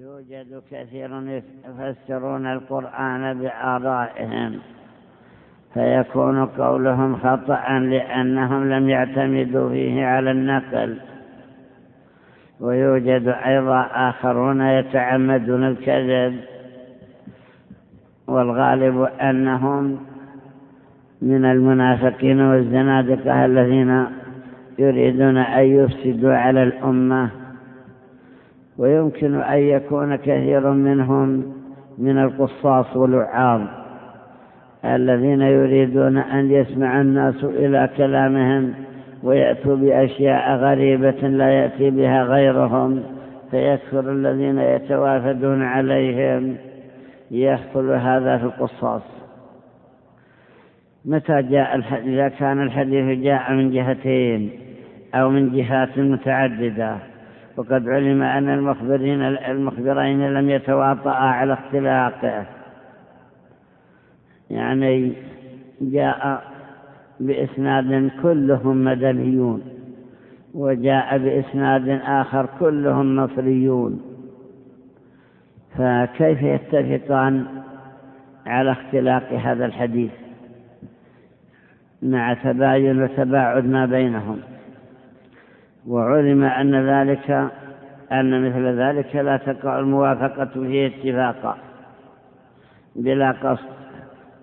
يوجد كثير يفسرون القرآن بآرائهم فيكون قولهم خطأ لأنهم لم يعتمدوا فيه على النقل. ويوجد أيضا آخرون يتعمدون الكذب والغالب أنهم من المنافقين والزنادقة الذين يريدون أن يفسدوا على الأمة. ويمكن أن يكون كثير منهم من القصاص والوعاظ الذين يريدون أن يسمع الناس إلى كلامهم ويأتوا بأشياء غريبة لا يأتي بها غيرهم فيكثر الذين يتوافدون عليهم يحصل هذا في القصاص. متى جاء الحديث؟ إذا كان الحديث جاء من جهتين أو من جهات متعددة. وقد علم أن المخبرين المخبرين لم يتواطئا على اختلاقه يعني جاء بإسناد كلهم مدنيون وجاء بإسناد آخر كلهم مصريون. فكيف يتفقان على اختلاق هذا الحديث مع تباين وتباعد ما بينهم؟ وعلم أن ذلك أن مثل ذلك لا تقع الموافقة فيه اتفاقا بلا قصد.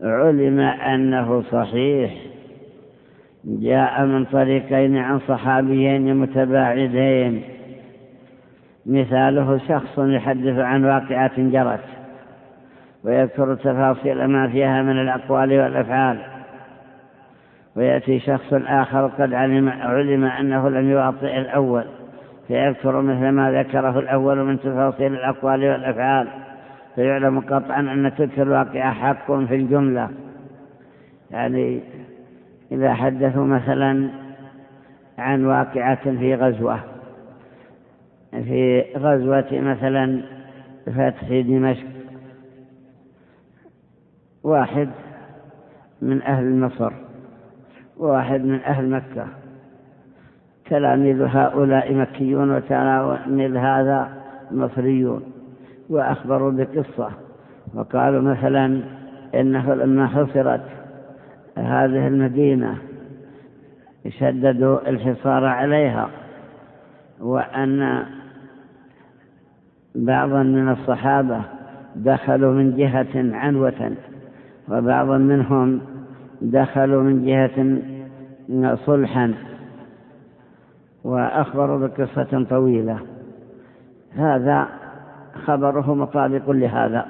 علم أنه صحيح. جاء من طريقين عن صحابيين متباعدين. مثاله شخص يحدث عن واقعة جرت ويذكر تفاصيل ما فيها من الأقوال والأفعال. ويأتي شخص آخر قد علم, علم أنه لم يواطئ الأول فيذكر مثل ما ذكره الأول من تفاصيل الأقوال والأفعال فيعلم قطعا أن تلك الواقعة حق في الجملة. يعني إذا حدثوا مثلا عن واقعة في غزوة في غزوة مثلا فتح دمشق واحد من أهل مصر. وواحد من أهل مكة. تلاميذ هؤلاء مكيون وتلاميذ هذا مصريون. وأخبروا بقصة. وقالوا مثلا إنه لما حصرت هذه المدينة شددوا الحصار عليها. وأن بعضا من الصحابة دخلوا من جهة عنوة. وبعضا منهم دخلوا من جهة صلحا وأخبروا بقصة طويلة. هذا خبره مطابق لهذا.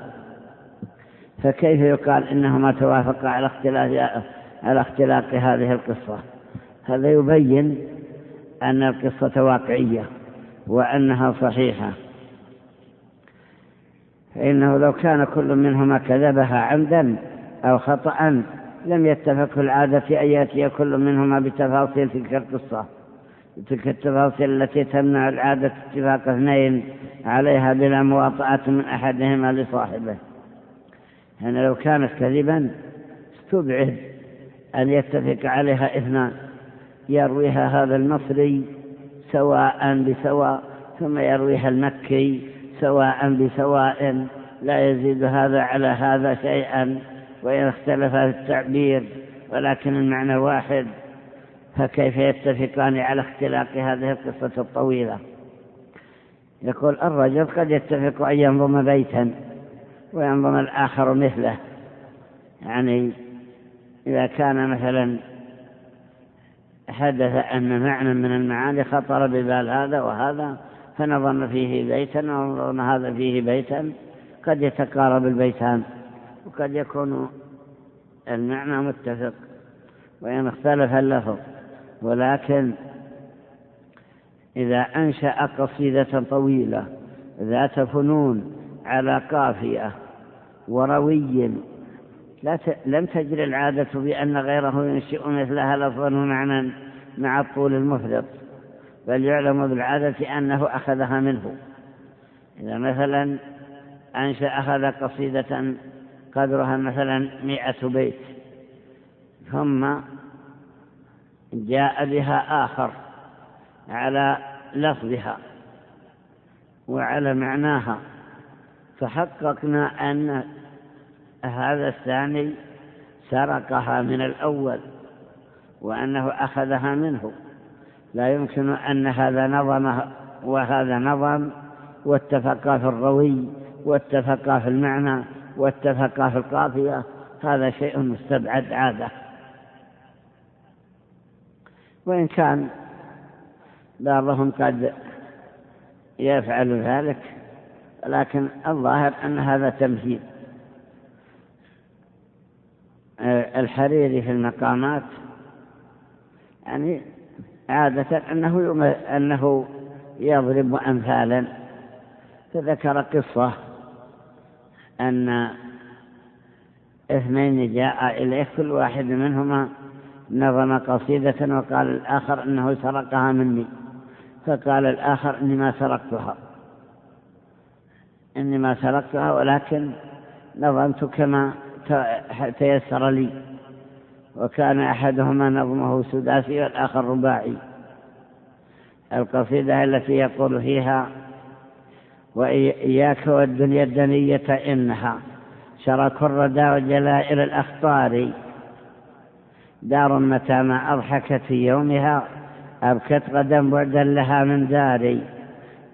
فكيف يقال إنهما توافقا على اختلاف على اختلاق هذه القصة؟ هذا يبين أن القصة واقعية وأنها صحيحة. فإنه لو كان كل منهما كذبها عمدا أو خطأ لم يتفق في العادة أن يأتي كل منهما بتفاصيل تلك القصة. تلك التفاصيل التي تمنع العادة اتفاق اثنين عليها بلا مواطعة من أحدهما لصاحبه. يعني لو كانت كذبا استبعد أن يتفق عليها اثنان. يرويها هذا المصري سواء بسواء ثم يرويها المكي سواء بسواء. لا يزيد هذا على هذا شيئا. وإن اختلف التعبير ولكن المعنى واحد فكيف يتفقان على اختلاق هذه القصة الطويلة؟ يقول الرجل قد يتفق أن ينظم بيتا وينظم الآخر مثله. يعني إذا كان مثلا حدث أن معنى من المعاني خطر ببال هذا وهذا فنظم فيه بيتا ونظم هذا فيه بيتا قد يتقارب البيتان. وقد يكون المعنى متفق وإن اختلف اللفظ ولكن إذا أنشأ قصيدة طويلة ذات فنون على قافية وروي. لم تجري العادة بأن غيره ينشئ مثلها لفظا ومعنى مع الطول المفرط بل يعلم بالعادة أنه أخذها منه إذا مثلا أنشأ أخذ قصيدة قدرها مثلا مئة بيت ثم جاء بها آخر على لفظها وعلى معناها فحققنا أن هذا الثاني سرقها من الأول وأنه أخذها منه. لا يمكن أن هذا نظم وهذا نظم واتفقا في الروي واتفقا في المعنى واتفقا في القافية هذا شيء مستبعد عادة. وإن كان بعضهم قد يفعل ذلك لكن الظاهر أن هذا تمثيل الحريري في المقامات يعني عادة أنه, أنه يضرب أمثالا. فذكر قصة أن اثنين جاء إليه كل واحد منهما نظم قصيدة وقال الآخر أنه سرقها مني. فقال الآخر إني ما سرقتها. إني ما سرقتها ولكن نظمت كما تيسر لي. وكان أحدهما نظمه سداسي والآخر رباعي. القصيدة التي يقول فيها وإياك والدنيا الدنية إنها. شرك الردى وجلائل الأخطار. دار متى ما أضحكت في يومها أبكت غدا بعدا لها من داري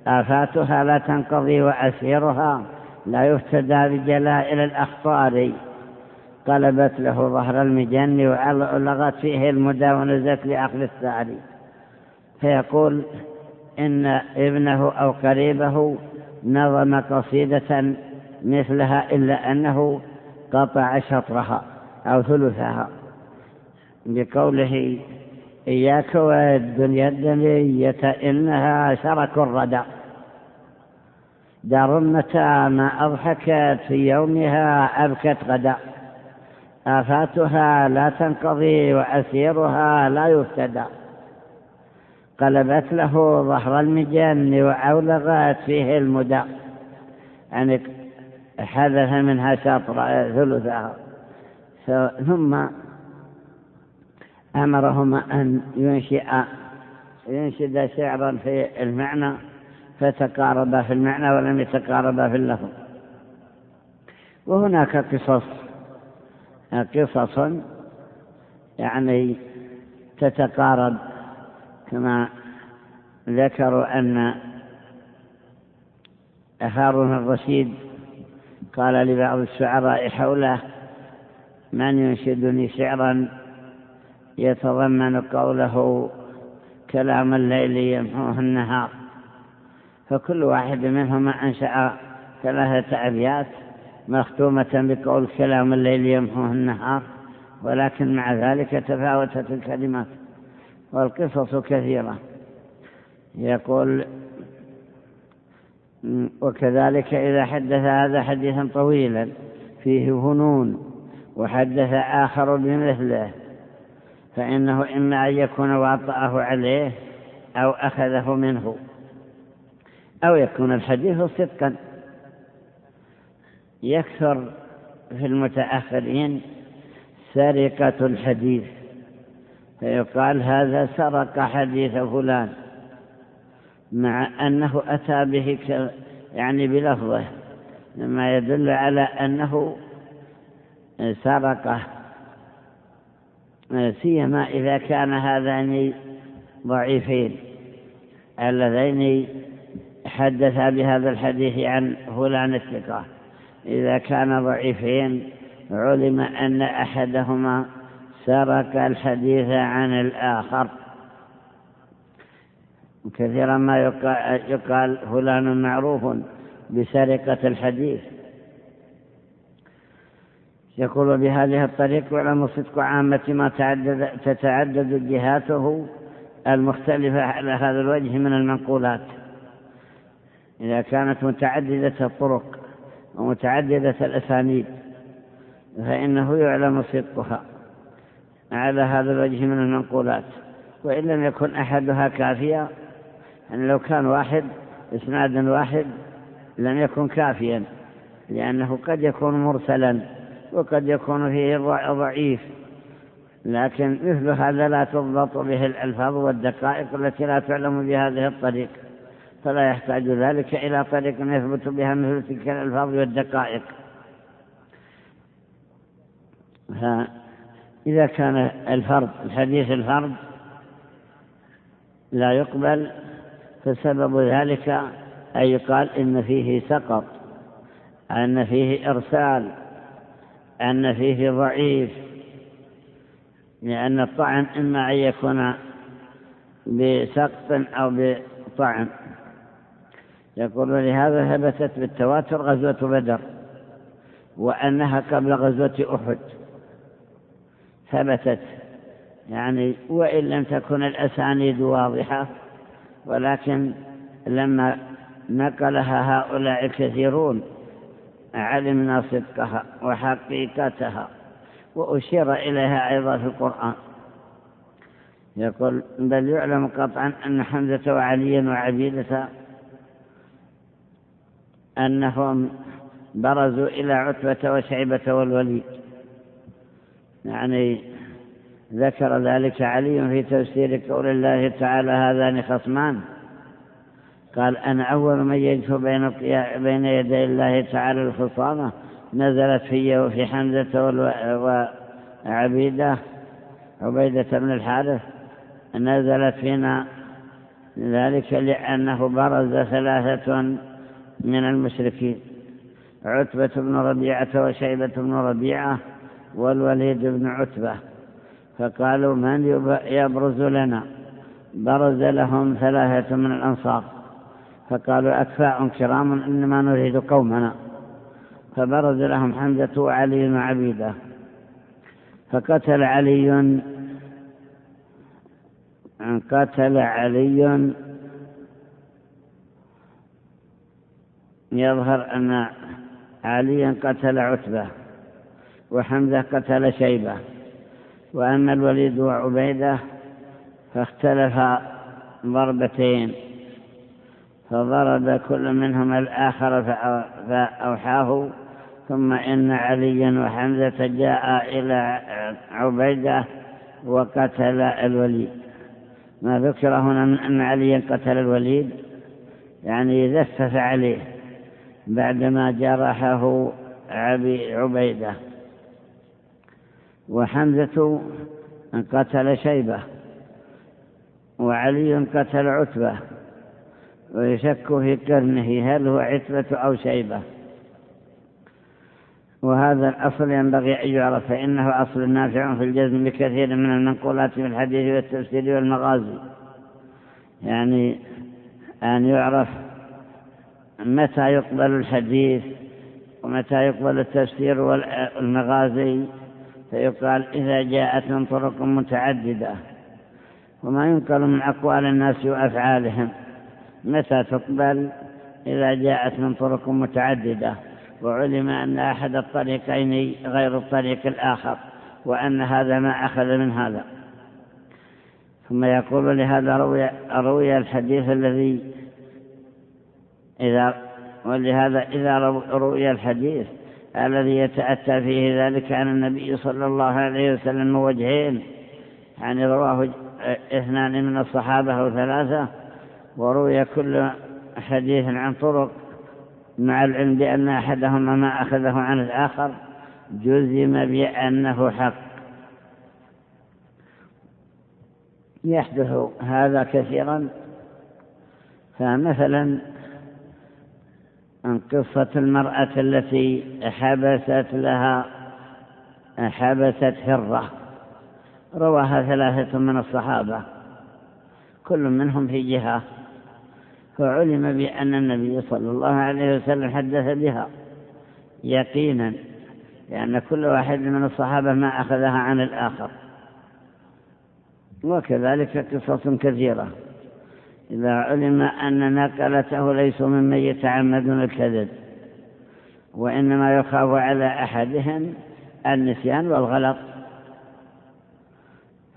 آفاتها لا تنقضي وأسيرها لا يفتدى بجلائل الأخطار. قلبت له ظهر المجن وعلغت فيه المدى ونزت لأخذ الثاري فيقول إن ابنه أو قريبه نظم قصيدة مثلها إلا أنه قطع شطرها أو ثلثها بقوله إياك والدنيا الدنية إنها شرك الردى دار متى ما أضحكت في يومها أبكت غدا. آفاتها لا تنقضي وأسيرها لا يفتدى. قلبت له ظهر المجن وأولغت فيه المدى يعني حدث منها شطر ثلثها. ثم أمرهما أن ينشئ ينشد شعرا في المعنى فتقاربا في المعنى ولم يتقاربا في اللفظ. وهناك قصص. قصص يعني تتقارب كما ذكروا أن هارون الرشيد قال لبعض الشعراء حوله من ينشدني شعرا يتضمن قوله كلام الليل يمحوه النهار. فكل واحد منهما أنشأ ثلاثة أبيات مختومة بقول كلام الليل يمحوه النهار ولكن مع ذلك تفاوتت الكلمات. والقصص كثيرة. يقول وكذلك إذا حدث هذا حديثا طويلا فيه هنون وحدث آخر بمثله فإنه إما أن يكون واطأه عليه أو أخذه منه أو يكون الحديث صدقا. يكثر في المتأخرين سرقة الحديث. فيقال هذا سرق حديث فلان مع أنه أتى به يعني بلفظه مما يدل على أنه سرقه. سيما إذا كان هذان ضعيفين اللذين حدثا بهذا الحديث عن فلان الثقة. إذا كان ضعيفين علم أن أحدهما سرق الحديث عن الآخر. كثيرا ما يقال فلان معروف بسرقة الحديث. يقول بهذه الطريق يعلم صدق عامة ما تعدد تتعدد جهاته المختلفة على هذا الوجه من المنقولات. إذا كانت متعددة الطرق ومتعددة الأسانيد فإنه يعلم صدقها. على هذا الوجه من المنقولات. وإن لم يكن أحدها كافيا يعني لو كان واحد إسناد واحد لم يكن كافيا لأنه قد يكون مرسلا وقد يكون فيه ضعيف. لكن مثل هذا لا تضبط به الألفاظ والدقائق التي لا تعلم بهذه الطريق. فلا يحتاج ذلك إلى طريق يثبت بها مثل تلك الألفاظ والدقائق. فإذا كان الفرد الحديث الفرد لا يقبل فسبب ذلك أن يقال إن فيه سقط أن فيه إرسال أن فيه ضعيف لأن الطعن إما أن يكون بسقط أو بطعن. يقول لهذا ثبتت بالتواتر غزوة بدر وأنها قبل غزوة أحد. ثبتت. يعني وإن لم تكن الأسانيد واضحة ولكن لما نقلها هؤلاء الكثيرون علمنا صدقها وحقيقتها وأشير إليها أيضا في القرآن. يقول بل يعلم قطعا أن حمزة وعليا وعبيدة أنهم برزوا إلى عتبة وشعبة والوليد. يعني ذكر ذلك علي في تفسير قول الله تعالى هذان خصمان. قال أنا أول من يجف بين, بين يدي الله تعالى الخصامة نزلت في وفي حمزة وعبيدة عبيدة بن الحارث نزلت فينا ذلك لأنه برز ثلاثة من المشركين عتبة بن ربيعة وشيبة بن ربيعة والوليد بن عتبة فقالوا من يبرز لنا؟ برز لهم ثلاثة من الأنصار فقالوا أكفاء كرام إنما نريد قومنا. فبرز لهم حمزة وعلي وعبيدة فقتل علي قتل علي يظهر أن عليا قتل عتبة. وحمزة قتل شيبة. وأما الوليد وعبيدة فاختلف ضربتين فضرب كل منهما الآخر فأوحاه. ثم إن عليا وحمزة جاء إلى عبيدة وقتل الوليد. ما ذكر هنا من أن عليا قتل الوليد يعني ذفف عليه بعدما جرحه عبيدة. وحمزة قتل شيبة وعلي قتل عتبة ويشك في قرنه هل هو عتبة أو شيبة. وهذا الأصل ينبغي أن يعرف فإنه أصل نافع في الجزم بكثير من المنقولات في الحديث والتفسير والمغازي. يعني أن يعرف متى يقبل الحديث ومتى يقبل التفسير والمغازي. فيقال إذا جاءت من طرق متعددة. وما ينقل من أقوال الناس وأفعالهم. متى تقبل إذا جاءت من طرق متعددة؟ وعلم أن أحد الطريقين غير الطريق الآخر وأن هذا ما أخذ من هذا. ثم يقول لهذا روي, روي الحديث الذي إذا ولهذا إذا روي الحديث الذي يتأتى فيه ذلك عن النبي صلى الله عليه وسلم وجهين يعني رواه اثنان من الصحابة أو ثلاثة وروي كل حديث عن طرق مع العلم بأن أحدهما ما أخذه عن الآخر جزم بأنه حق. يحدث هذا كثيرا. فمثلا عن قصة المرأة التي حبست لها حبست حرة. رواها ثلاثة من الصحابة كل منهم في جهة. فعلم بأن النبي صلى الله عليه وسلم حدث بها يقينا لأن كل واحد من الصحابة ما أخذها عن الآخر. وكذلك قصص كثيرة. إذا علم أن نقلته ليسوا ممن يتعمدون الكذب وإنما يخاف على أحدهم النسيان والغلط.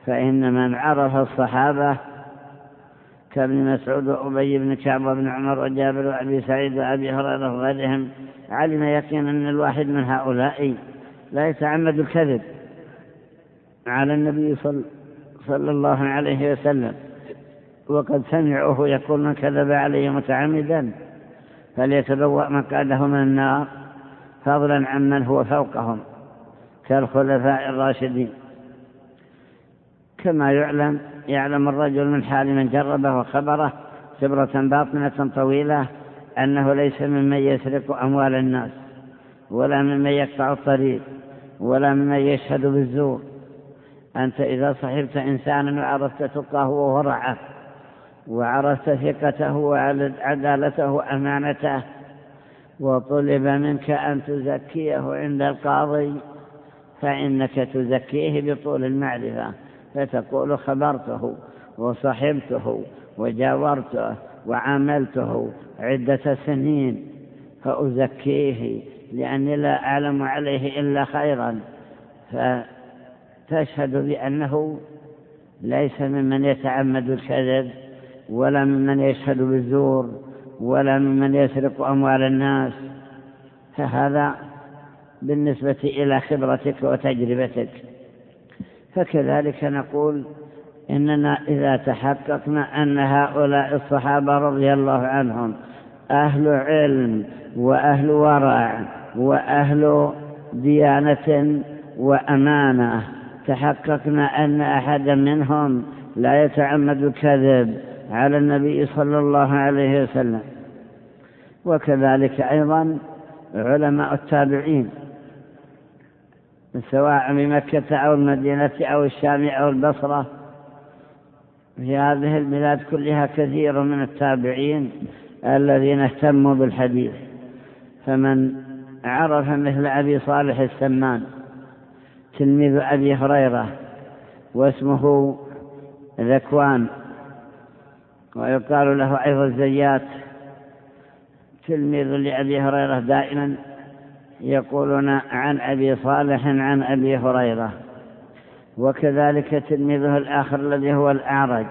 فإن من عرف الصحابة كابن مسعود وأبي بن كعب وابن عمر وجابر وأبي سعيد وأبي هريرة وغيرهم علم يقينا أن الواحد من هؤلاء لا يتعمد الكذب على النبي صلى الله عليه وسلم. وقد سمعوه يقول من كذب علي متعمدا فليتبوأ مقعده من النار فضلا عمن هو فوقهم كالخلفاء الراشدين. كما يعلم يعلم الرجل من حال من جربه وخبره خبرة باطنة طويلة أنه ليس ممن يسرق أموال الناس ولا ممن يقطع الطريق ولا ممن يشهد بالزور. أنت إذا صحبت إنسانا وعرفت تقاه وورعه وعرفت ثقته وعدالته وأمانته وطلب منك أن تزكيه عند القاضي فإنك تزكيه بطول المعرفة فتقول خبرته وصحبته وجاورته وعاملته عدة سنين فأزكيه لأني لا أعلم عليه إلا خيرا. فتشهد بأنه ليس ممن يتعمد الكذب. ولا ممن يشهد بالزور ولا ممن يسرق أموال الناس. فهذا بالنسبة إلى خبرتك وتجربتك. فكذلك نقول إننا إذا تحققنا أن هؤلاء الصحابة رضي الله عنهم أهل علم وأهل ورع وأهل ديانة وأمانة تحققنا أن أحدا منهم لا يتعمد الكذب على النبي صلى الله عليه وسلم. وكذلك أيضا علماء التابعين سواء بمكة أو المدينة أو الشام أو البصرة. في هذه البلاد كلها كثير من التابعين الذين اهتموا بالحديث. فمن عرف مثل أبي صالح السمان تلميذ أبي هريرة واسمه ذكوان ويقال له أيضا الزيات. تلميذ لأبي هريرة دائما يقولون عن أبي صالح عن أبي هريرة وكذلك تلميذه الآخر الذي هو الأعرج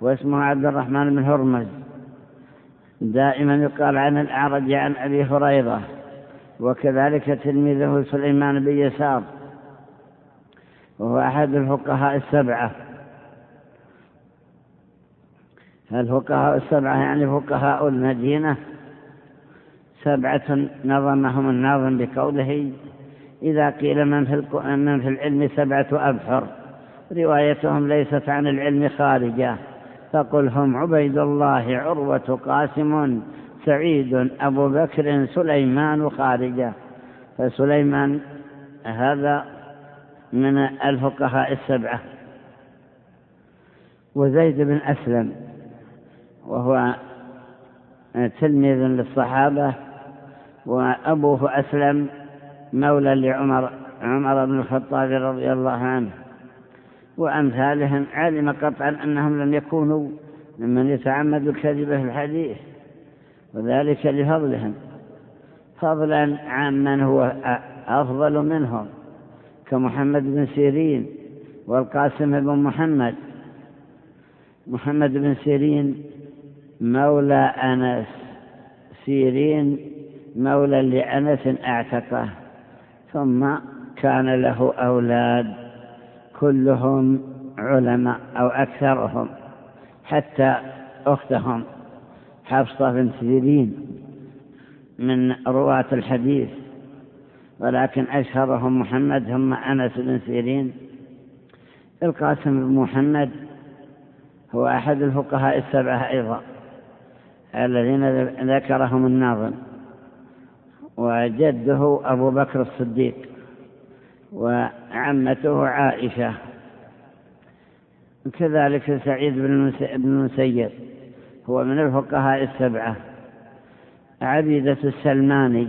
واسمه عبد الرحمن بن هرمز. دائما يقال عن الأعرج عن أبي هريرة وكذلك تلميذه سليمان بن يسار وهو أحد الفقهاء السبعة. الفقهاء السبعة يعني فقهاء المدينة سبعة نظمهم الناظم بقوله إذا قيل من في, من في العلم سبعة أبحر روايتهم ليست عن العلم خارجة فقل هم عبيد الله عروة قاسم سعيد أبو بكر سليمان خارجة. فسليمان هذا من الفقهاء السبعة. وزيد بن أسلم وهو تلميذ للصحابة وأبوه أسلم مولى لعمر عمر بن الخطاب رضي الله عنه. وأمثالهم علم قطعا أنهم لم يكونوا ممن يتعمد الكذب في الحديث وذلك لفضلهم. فضلا عمن هو أفضل منهم كمحمد بن سيرين والقاسم بن محمد. محمد بن سيرين مولى أنس سيرين مولى لأنس اعتقه ثم كان له أولاد كلهم علماء أو أكثرهم حتى أختهم حفصة بن سيرين من رواة الحديث ولكن أشهرهم محمد ثم أنس بن سيرين. القاسم بن محمد هو أحد الفقهاء السبعة أيضا. الذين ذكرهم الناظم. وجده أبو بكر الصديق وعمته عائشة. كذلك سعيد بن المسيب. هو من الفقهاء السبعة. عبيدة السلماني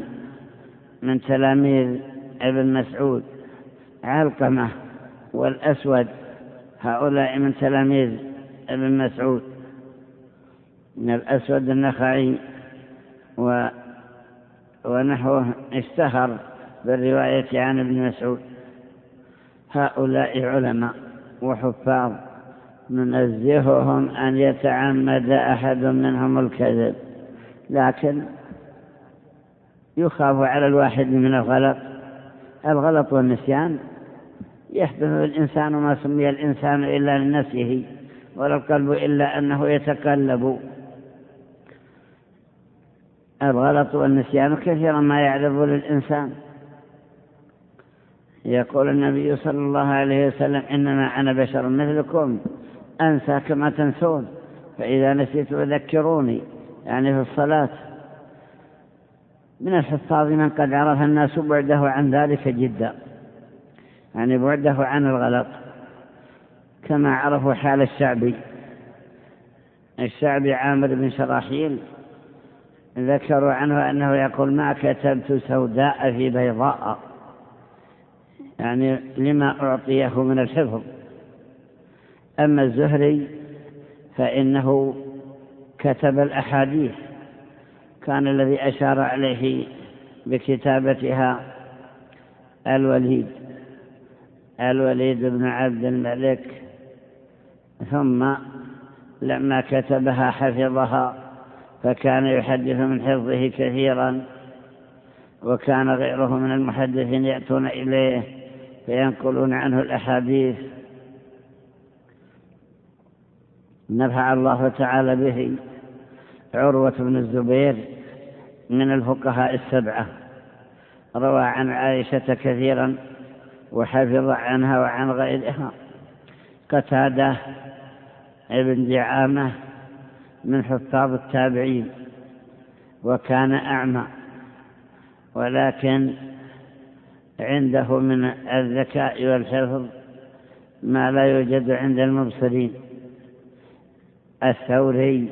من تلاميذ ابن مسعود. علقمة والأسود. هؤلاء من تلاميذ ابن مسعود. من الأسود النخعي و ونحوه اشتهر بالرواية عن ابن مسعود. هؤلاء علماء وحفاظ. ننزههم أن يتعمد أحد منهم الكذب. لكن يخاف على الواحد من الغلط. الغلط والنسيان. يحدث الإنسان ما سمي الإنسان إلا لنفسه ولا القلب إلا أنه يتقلب. الغلط والنسيان كثيرا ما يعرض للإنسان. يقول النبي صلى الله عليه وسلم إنما أنا بشر مثلكم أنسى كما تنسون فإذا نسيت فذكروني. يعني في الصلاة. من الحفاظ من قد عرف الناس بعده عن ذلك جدا. يعني بعده عن الغلط. كما عرفوا حال الشعبي. الشعبي عامر بن شراحيل ذكروا عنه أنه يقول ما كتبت سوداء في بيضاء. يعني لما أعطيه من الحفظ. أما الزهري فإنه كتب الأحاديث. كان الذي أشار عليه بكتابتها الوليد الوليد بن عبد الملك. ثم لما كتبها حفظها فكان يحدث من حفظه كثيرا وكان غيره من المحدثين يأتون إليه فينقلون عنه الأحاديث. نفع الله تعالى به عروة بن الزبير من الفقهاء السبعة. روى عن عائشة كثيرا وحفظ عنها وعن غيرها. قتادة ابن دعامة من حفاظ التابعين وكان أعمى ولكن عنده من الذكاء والحفظ ما لا يوجد عند المبصرين. الثوري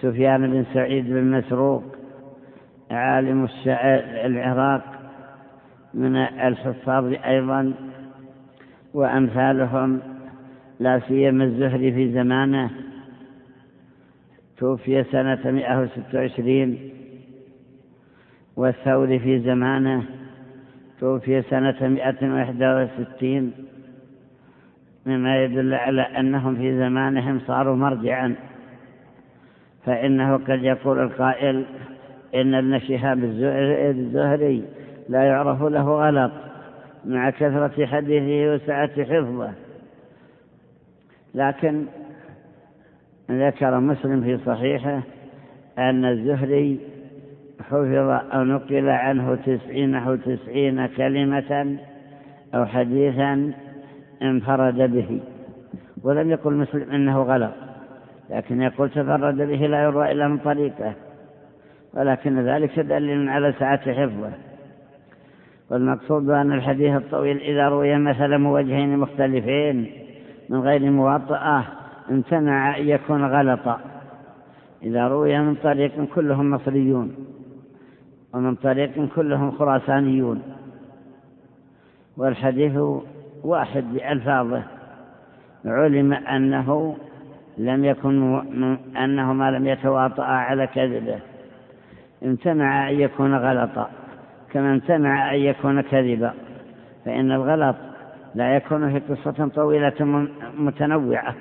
سفيان بن سعيد بن مسروق عالم العراق من الحفاظ أيضا وأمثالهم لا سيما الزهري في زمانه. توفي سنة 126 والثوري في زمانه توفي سنة 161 مما يدل على أنهم في زمانهم صاروا مرجعا. فإنه قد يقول القائل إن ابن شهاب الزهري لا يعرف له غلط مع كثرة حديثه وسعة حفظه. لكن ذكر مسلم في صحيحه أن الزهري حفظ أو نقل عنه تسعين أو تسعين كلمة أو حديثا انفرد به ولم يقل مسلم إنه غلط لكن يقول تفرد به لا يروى إلا من طريقه ولكن ذلك دليل على سعة حفظه. والمقصود أن الحديث الطويل إذا روي مثلا موجهين مختلفين من غير مواطئة امتنع أن يكون غلطا. إذا روي من طريق كلهم مصريون ومن طريق كلهم خراسانيون. والحديث واحد بألفاظه. علم أنه لم يكن أنه ما لم يتواطأ على كذبه. امتنع أن يكون غلطا كما امتنع أن يكون كذبا. فإن الغلط لا يكون في قصة طويلة متنوعة.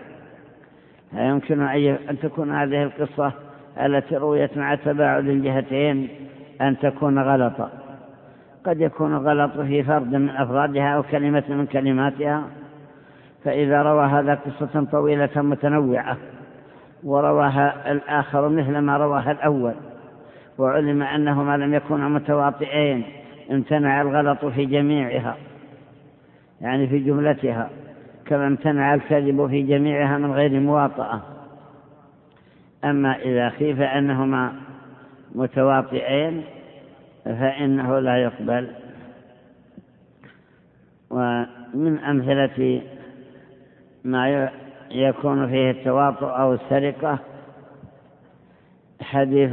يمكن أن تكون هذه القصة التي رويت مع تباعد الجهتين أن تكون غلطا قد يكون غلط في فرد من أفرادها أو كلمة من كلماتها فإذا روى هذا قصة طويلة متنوعة ورواها الآخر مثل ما رواها الأول وعلم أنهما لم يكونا متواطئين امتنع الغلط في جميعها يعني في جملتها. كما امتنع الكذب في جميعها من غير مواطأة. أما إذا خيف أنهما متواطئين فإنه لا يقبل. ومن أمثلة ما يكون فيه التواطؤ أو السرقة حديث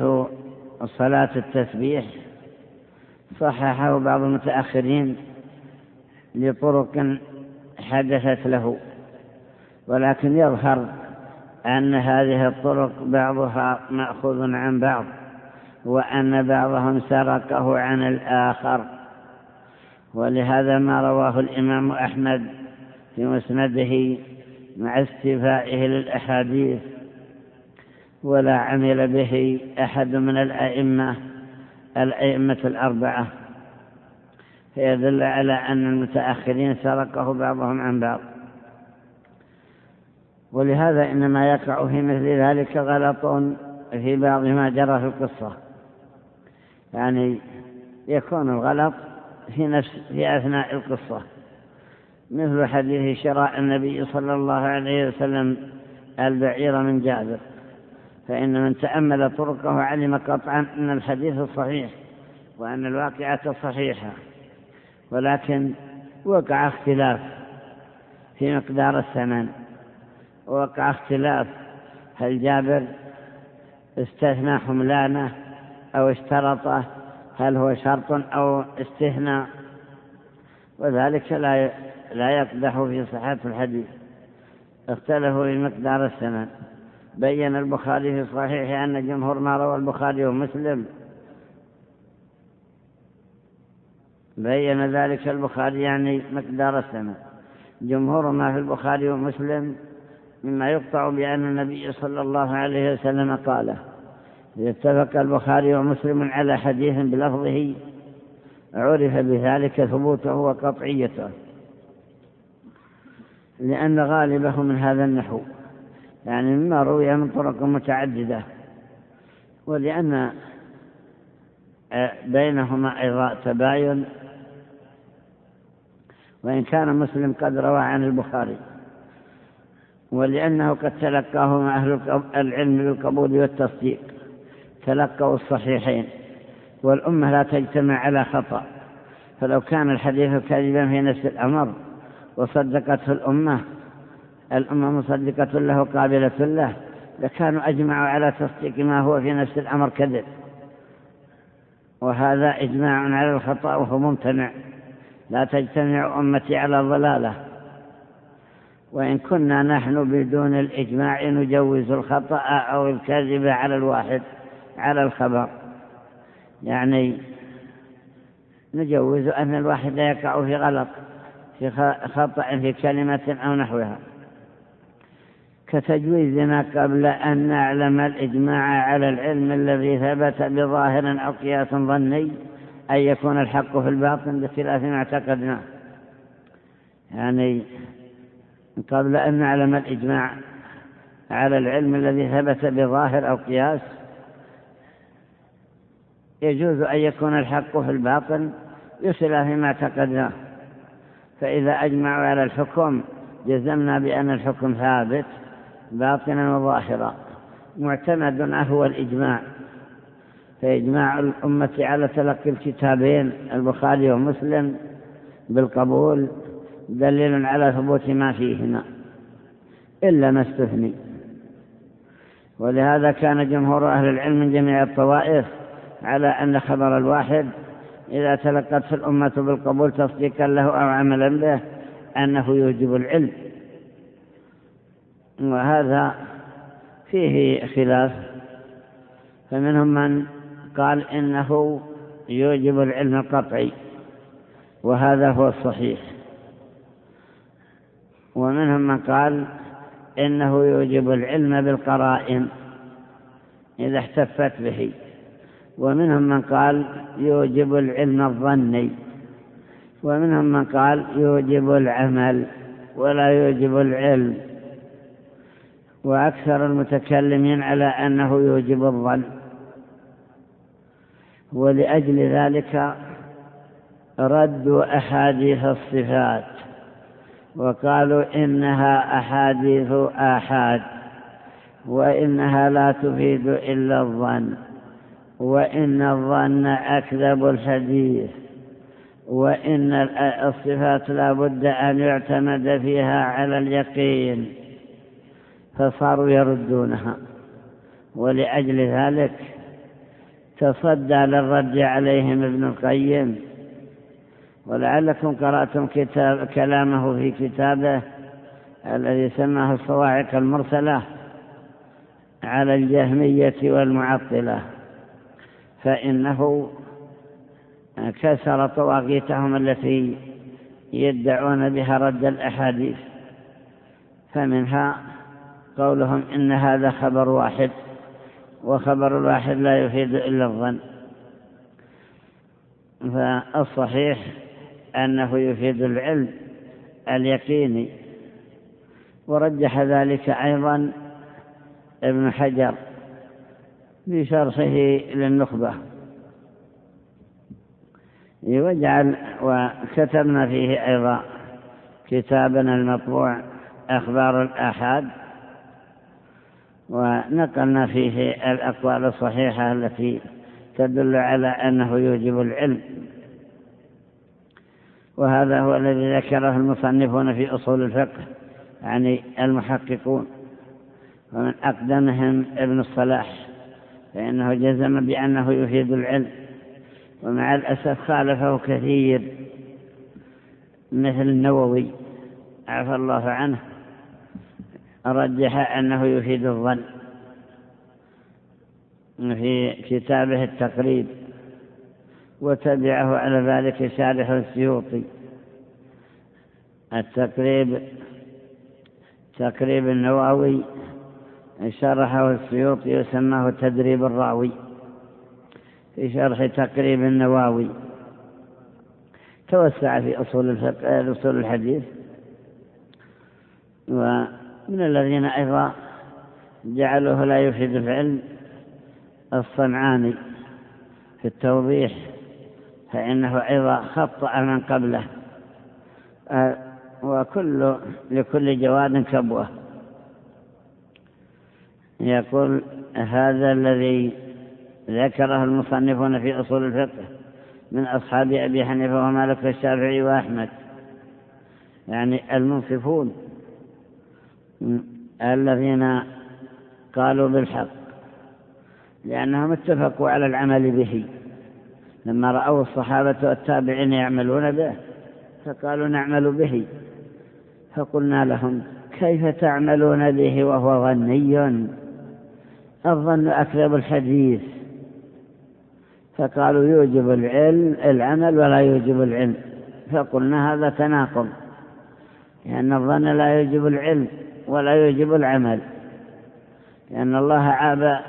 صلاة التسبيح. صححه بعض المتأخرين لطرق حدثت له. ولكن يظهر أن هذه الطرق بعضها مأخوذ عن بعض وأن بعضهم سرقه عن الآخر. ولهذا ما رواه الإمام أحمد في مسنده مع استفائه للأحاديث ولا عمل به أحد من الأئمة الأئمة الأربعة. فيدل على أن المتأخرين سرقه بعضهم عن بعض. ولهذا إنما يقع في مثل ذلك غلط في بعض ما جرى في القصة. يعني يكون الغلط في, نفس في أثناء القصة. مثل حديث شراء النبي صلى الله عليه وسلم البعير من جابر. فإن من تأمل طرقه علم قطعا أن الحديث صحيح وأن الواقعة صحيحة. ولكن وقع اختلاف في مقدار الثمن. وقع اختلاف هل جابر استثنى حملانة أو اشترطه هل هو شرط أو استثناء؟ وذلك لا لا يقدح في صحة الحديث. اختلفوا في مقدار الثمن. بين البخاري في صحيح أن جمهور ما روى البخاري ومسلم بين ذلك البخاري يعني مقدار الثمن جمهور ما في البخاري ومسلم مما يقطع بأن النبي صلى الله عليه وسلم قاله اتفق البخاري ومسلم على حديث بلفظه عرف بذلك ثبوته وقطعيته لأن غالبه من هذا النحو يعني مما روي من طرق متعددة ولأن بينهما أيضا تباين وإن كان مسلم قد روى عن البخاري. ولأنه قد تلقاه أهل العلم بالقبول والتصديق. تلقوا الصحيحين. والأمة لا تجتمع على خطأ. فلو كان الحديث كاذبا في نفس الأمر وصدقته الأمة الأمة مصدقة له قابلة له لكانوا أجمعوا على تصديق ما هو في نفس الأمر كذب. وهذا إجماع على الخطأ وهو ممتنع. لا تجتمع أمتي على الضلالة وإن كنا نحن بدون الإجماع نجوز الخطأ أو الكذب على الواحد على الخبر. يعني نجوز أن الواحد يقع في غلط في خطأ في كلمة أو نحوها. كتجويزنا قبل أن نعلم الإجماع على العلم الذي ثبت بظاهر أو قياس ظني أن يكون الحق في الباطن بخلاف ما اعتقدناه. يعني قبل أن نعلم الإجماع على العلم الذي ثبت بظاهر أو قياس يجوز أن يكون الحق في الباطن بخلاف ما اعتقدناه. فإذا أجمعوا على الحكم جزمنا بأن الحكم ثابت باطنا وظاهرا معتمد هو الإجماع. فإجماع الأمة على تلقي الكتابين البخاري ومسلم بالقبول دليل على ثبوت ما فيهما. إلا ما استثني. ولهذا كان جمهور أهل العلم من جميع الطوائف على أن خبر الواحد إذا تلقت الأمة بالقبول تصديقا له أو عملا به أنه يوجب العلم. وهذا فيه خلاف. فمنهم من قال إنه يوجب العلم القطعي وهذا هو الصحيح. ومنهم من قال إنه يوجب العلم بالقرائن إذا احتفت به. ومنهم من قال يوجب العلم الظني. ومنهم من قال يوجب العمل ولا يوجب العلم. وأكثر المتكلمين على أنه يوجب الظن. ولأجل ذلك ردوا أحاديث الصفات وقالوا إنها أحاديث آحاد وإنها لا تفيد إلا الظن وإن الظن أكذب الحديث وإن الصفات لا بد أن يعتمد فيها على اليقين فصاروا يردونها ولأجل ذلك تصدى للرد عليهم ابن القيم. ولعلكم قرأتم كتاب كلامه في كتابه الذي سماه الصواعق المرسلة على الجهمية والمعطلة. فإنه كسر طواغيتهم التي يدعون بها رد الأحاديث. فمنها قولهم إن هذا خبر واحد. وخبر الواحد لا يفيد إلا الظن. فالصحيح أنه يفيد العلم اليقيني ورجح ذلك أيضا ابن حجر في شرحه للنخبة. وجعل وكتبنا فيه أيضا كتابنا المطبوع أخبار الآحاد. ونقلنا فيه الأقوال الصحيحة التي تدل على أنه يوجب العلم. وهذا هو الذي ذكره المصنفون في أصول الفقه يعني المحققون. ومن أقدمهم ابن الصلاح فإنه جزم بأنه يفيد العلم. ومع الأسف خالفه كثير مثل النووي عفى الله عنه. رجح أنه يفيد الظن في كتابه التقريب وتبعه على ذلك شارح السيوطي. التقريب تقريب النواوي شرحه السيوطي وسماه تدريب الراوي في شرح تقريب النواوي توسع في أصول, الفقه أصول الحديث ومن الذين أيضا جعلوه لا يفيد العلم الصنعاني في التوضيح فإنه أيضا خطأ من قبله. وكل لكل جواد كبوة. يقول هذا الذي ذكره المصنفون في أصول الفقه من أصحاب أبي حنيفة ومالك والشافعي وأحمد. يعني المنصفون الذين قالوا بالحق لأنهم اتفقوا على العمل به. لما رأوا الصحابة والتابعين يعملون به فقالوا نعمل به. فقلنا لهم كيف تعملون به وهو ظني الظن أكذب الحديث. فقالوا يوجب العلم العمل ولا يوجب العلم. فقلنا هذا تناقض لأن الظن لا يوجب العلم. ولا يوجب العمل. لأن الله عاب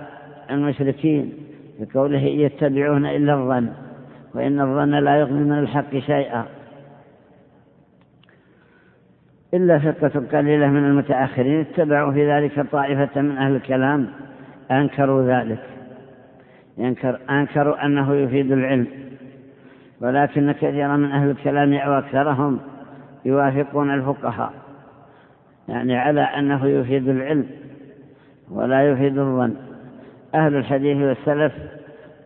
المشركين بقوله يتبعون إلا الظن وإن الظن لا يغني من الحق شيئا. إلا فرقة قليلة من المتأخرين اتبعوا في ذلك طائفة من أهل الكلام أنكروا ذلك. ينكر أنكروا أنه يفيد العلم. ولكن كثيرا من أهل الكلام أو أكثرهم يوافقون الفقهاء. يعني على أنه يفيد العلم ولا يفيد الظن. أهل الحديث والسلف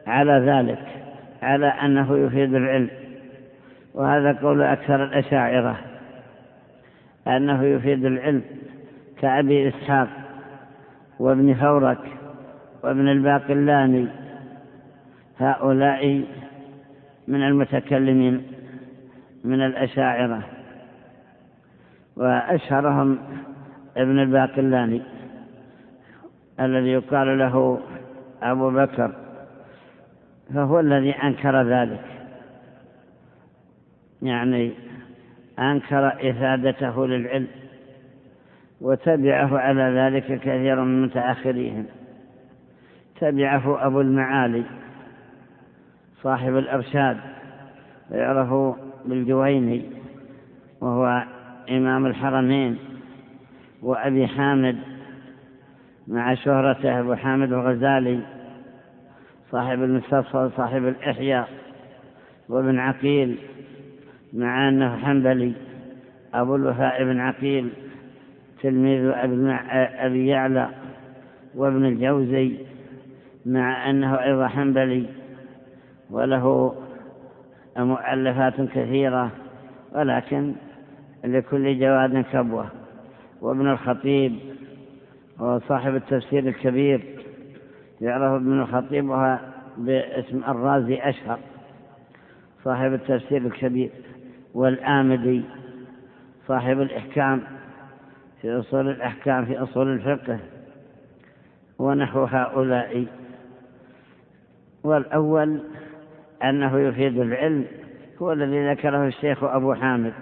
على ذلك على أنه يفيد العلم. وهذا قول أكثر الأشاعرة أنه يفيد العلم كأبي إسحاق وابن فورك وابن الباقلاني هؤلاء من المتكلمين من الأشاعرة. وأشهرهم ابن الباقلاني الذي يقال له أبو بكر فهو الذي أنكر ذلك. يعني أنكر إفادته للعلم وتبعه على ذلك كثير من متأخريهم تبعه أبو المعالي صاحب الأرشاد يعرف بالجويني وهو إمام الحرمين وأبي حامد مع شهرته أبو حامد الغزالي صاحب المستصفى صاحب الإحياء وابن عقيل مع أنه حنبلي أبو الوفاء بن عقيل تلميذ أبي يعلى وابن الجوزي مع أنه أيضا حنبلي وله مؤلفات كثيرة ولكن لكل جواد كبوة. وابن الخطيب هو صاحب التفسير الكبير. يعرف ابن الخطيب باسم الرازي أشهر صاحب التفسير الكبير. والآمدي صاحب الإحكام في أصول الأحكام في أصول الفقه. ونحو هؤلاء. والأول أنه يفيد العلم هو الذي ذكره الشيخ أبو حامد.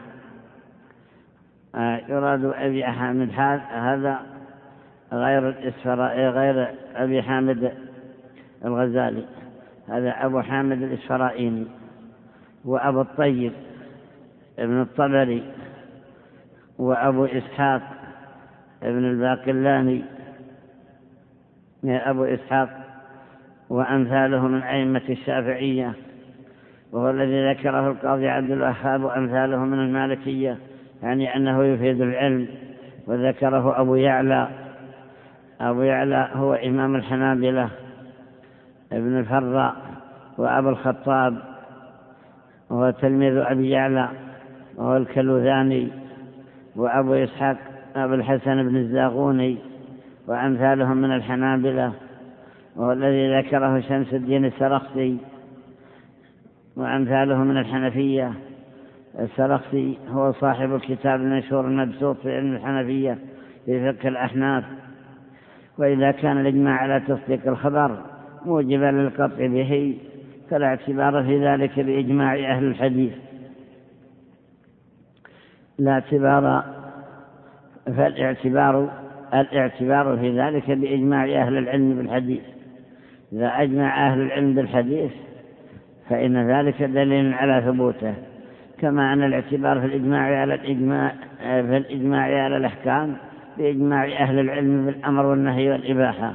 يراد أبي حامد هذا غير الإسفرائي غير أبي حامد الغزالي. هذا أبو حامد الإسفرائيني وأبو الطيب ابن الطبري وأبو إسحاق ابن الباقلاني. أبو إسحاق وأمثاله من أئمة الشافعية وهو الذي ذكره القاضي عبد الوهاب وأمثاله من المالكية. يعني أنه يفيد العلم وذكره أبو يعلى. أبو يعلى هو إمام الحنابلة ابن الفراء وأبو الخطاب. وهو تلميذ أبي يعلى وهو الكلوذاني. وأبو إسحاق أبو الحسن بن الزاغوني وأمثالهم من الحنابلة. وهو الذي ذكره شمس الدين السرخسي وأمثاله من الحنفية. السرخسي هو صاحب الكتاب المشهور المبسوط في علم الحنفية في فقه الأحناف. وإذا كان الإجماع على تصديق الخبر موجبا للقطع به فلا اعتبار في ذلك بإجماع أهل الحديث. لا اعتبار فالاعتبار الاعتبار في ذلك بإجماع أهل العلم بالحديث. إذا أجمع أهل العلم بالحديث فإن ذلك دليل على ثبوته. كما أن الاعتبار في الإجماع على الإجماع في الإجماع على الأحكام بإجماع أهل العلم بالأمر والنهي والإباحة.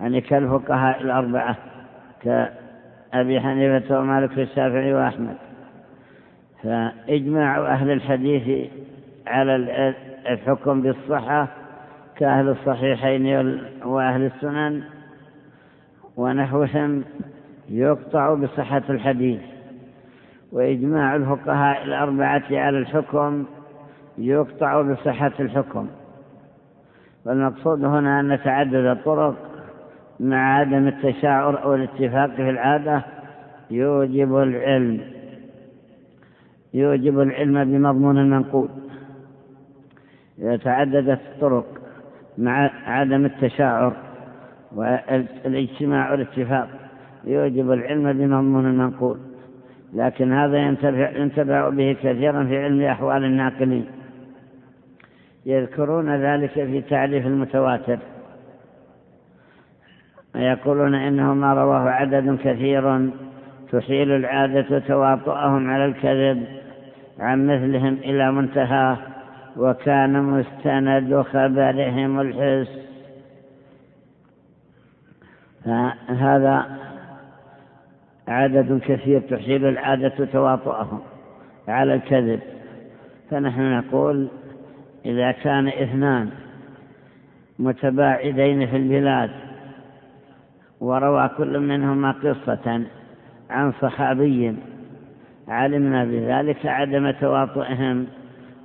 يعني كالفقهاء الأربعة كأبي حنيفة ومالك والشافعي وأحمد. فإجماع أهل الحديث على الحكم بالصحة كأهل الصحيحين وأهل السنن ونحوهم يقطع بصحة الحديث. وإجماع الفقهاء الأربعة على الحكم يقطع بصحة الحكم. والمقصود هنا أن تعدد الطرق مع عدم التشاعر أو الاتفاق في العادة يوجب العلم. يوجب العلم بمضمون المنقول تعددت الطرق مع عدم التشاعر والإجتماع والاتفاق يوجب العلم بمضمون المنقول لكن هذا ينتبع به كثيرا في علم أحوال الناقلين. يذكرون ذلك في تعريف المتواتر. ويقولون إنه ما رواه عدد كثير تحيل العادة تواطؤهم على الكذب عن مثلهم إلى منتهاه وكان مستند خبرهم الحس. فهذا عدد كثير تحيل العادة تواطؤهم على الكذب. فنحن نقول إذا كان اثنان متباعدين في البلاد وروى كل منهما قصة عن صحابي علمنا بذلك عدم تواطئهم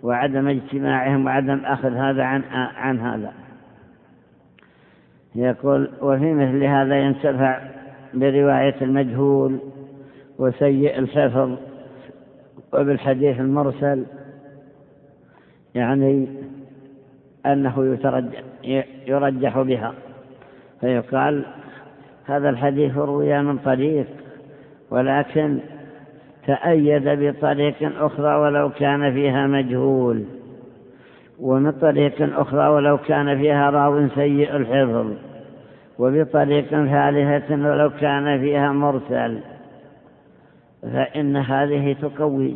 وعدم اجتماعهم وعدم أخذ هذا عن, عن هذا. يقول وفي مثل هذا ينتفع برواية المجهول وسيء الحفظ وبالحديث المرسل يعني أنه يترجح يرجح بها. فيقال هذا الحديث روي من طريق ولكن تأيد بطريق أخرى ولو كان فيها مجهول. ومن طريق أخرى ولو كان فيها راو سيء الحفظ. وبطريق ثالثة ولو كان فيها مرسل فإن هذه تقوي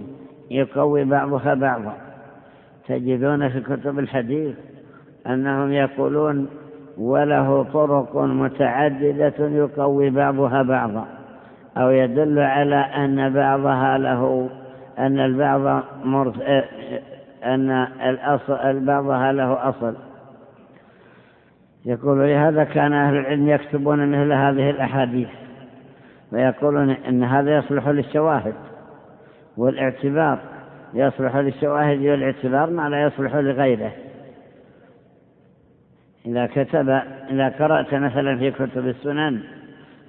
يقوي بعضها بعضا. تجدون في كتب الحديث أنهم يقولون وله طرق متعددة يقوي بعضها بعضا أو يدل على أن بعضها له أن البعض أن الأصل بعضها له أصل. يقول لهذا كان أهل العلم يكتبون مثل هذه الأحاديث ويقولون إن هذا يصلح للشواهد والإعتبار يصلح للشواهد والإعتبار ما لا يصلح لغيره إذا كتب إذا قرأت مثلا في كتب السنن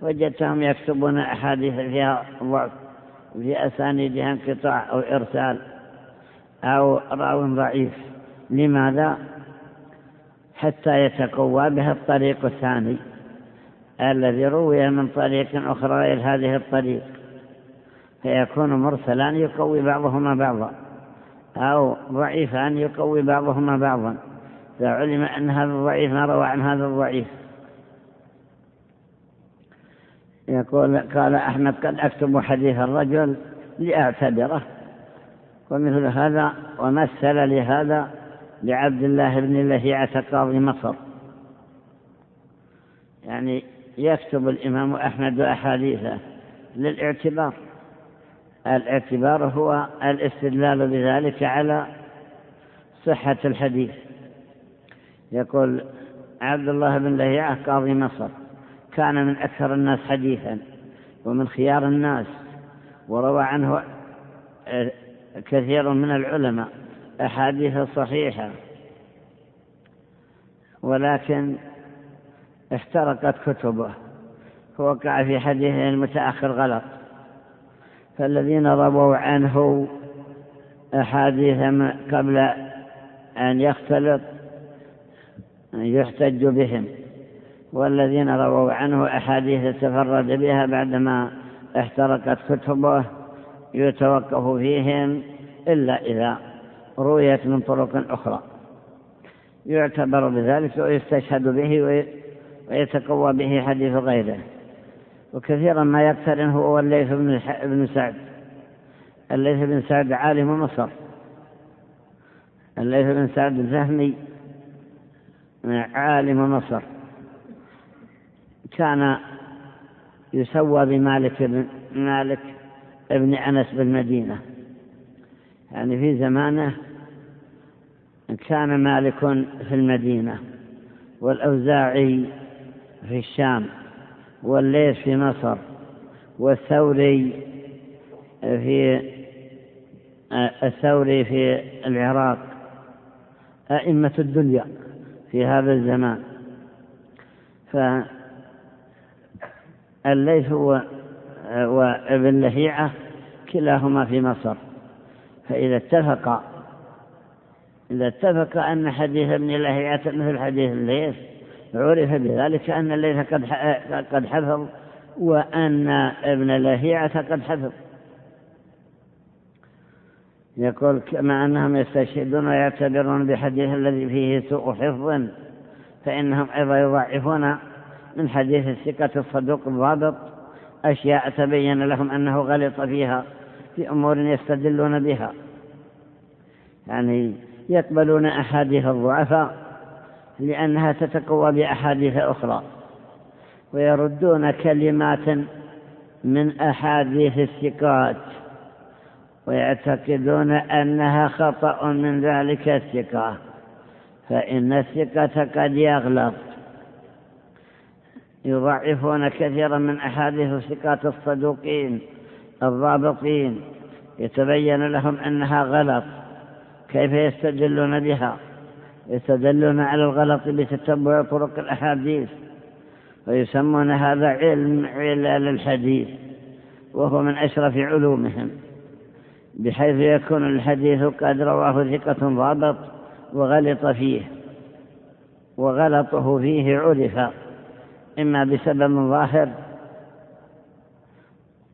وجدتهم يكتبون أحاديث فيها ضعف في أسانيدها انقطاع أو إرسال أو راو ضعيف لماذا؟ حتى يتقوى بها الطريق الثاني الذي روي من طريق أخرى غير هذه الطريق فيكون مرسلان يقوي بعضهما بعضا أو ضعيفان يقوي بعضهما بعضا. فعلم أن هذا الضعيف ما روى عن هذا الضعيف. يقول قال أحمد قد أكتب حديث الرجل لأعتبره ومثل هذا ومثل لهذا لعبد الله بن لهيعة قاضي مصر. يعني يكتب الإمام أحمد أحاديثه للاعتبار. الاعتبار هو الاستدلال بذلك على صحة الحديث. يقول عبد الله بن لهيعة قاضي مصر كان من أكثر الناس حديثا ومن خيار الناس وروى عنه كثير من العلماء. أحاديث صحيحة. ولكن احترقت كتبه. ووقع في حديثه المتأخر غلط. فالذين رووا عنه أحاديث قبل أن يختلط يحتج بهم. والذين رووا عنه أحاديث تفرد بها بعدما احترقت كتبه يتوقف فيهم إلا إذا رويت من طرق أخرى. يعتبر بذلك ويستشهد به ويتقوى به حديث غيره. وكثيرا ما يقترن هو الليث بن سعد. الليث بن سعد عالم مصر. الليث بن سعد الفهمي عالم مصر. كان يسوى بمالك بن مالك ابن أنس بالمدينة. يعني في زمانه كان مالك في المدينة والأوزاعي في الشام والليث في مصر والثوري في الثوري في العراق أئمة الدنيا في هذا الزمان. فالليث وابن لهيعة كلاهما في مصر فإذا اتفق إذا اتفق أن حديث ابن لهيعة مثل حديث الليث عرف بذلك أن الليث قد حفظ وأن ابن لهيعة قد حفظ. يقول كما أنهم يستشهدون ويعتبرون بحديث الذي فيه سوء حفظ فإنهم أيضا يضعفون من حديث الثقة الصدوق الضابط أشياء تبين لهم أنه غلط فيها في أمور يستدلون بها. يعني يقبلون أحاديث الضعفاء لأنها تتقوى بأحاديث أخرى ويردون كلمات من أحاديث الثقات ويعتقدون أنها خطأ من ذلك الثقة فإن الثقة قد يغلط يضعفون كثيرا من أحاديث الثقات الصدوقين الضابطين يتبين لهم أنها غلط. كيف يستدلون بها؟ يستدلون على الغلط بتتبع طرق الأحاديث ويسمون هذا علم علل الحديث وهو من أشرف علومهم بحيث يكون الحديث قد رواه ثقة ضابط وغلط فيه وغلطه فيه عرف إما بسبب ظاهر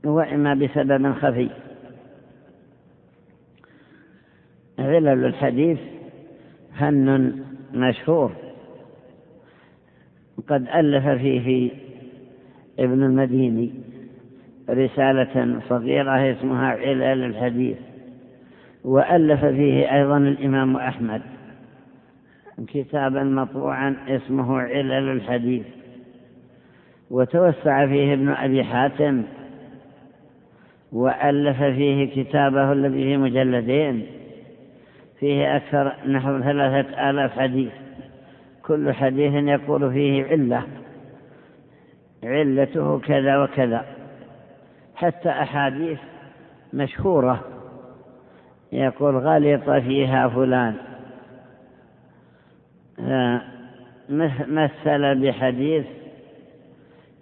وإما بسبب خفي. علل الحديث فن مشهور. قد ألف فيه ابن المديني رسالة صغيرة اسمها علل الحديث وألف فيه أيضا الإمام أحمد كتابا مطبوعا اسمه علل الحديث. وتوسع فيه ابن أبي حاتم وألف فيه كتابه الذي في مجلدين. فيه أكثر نحو ثلاثة آلاف حديث. كل حديث يقول فيه علة علته كذا وكذا. حتى أحاديث مشهورة يقول غلط فيها فلان. مثل بحديث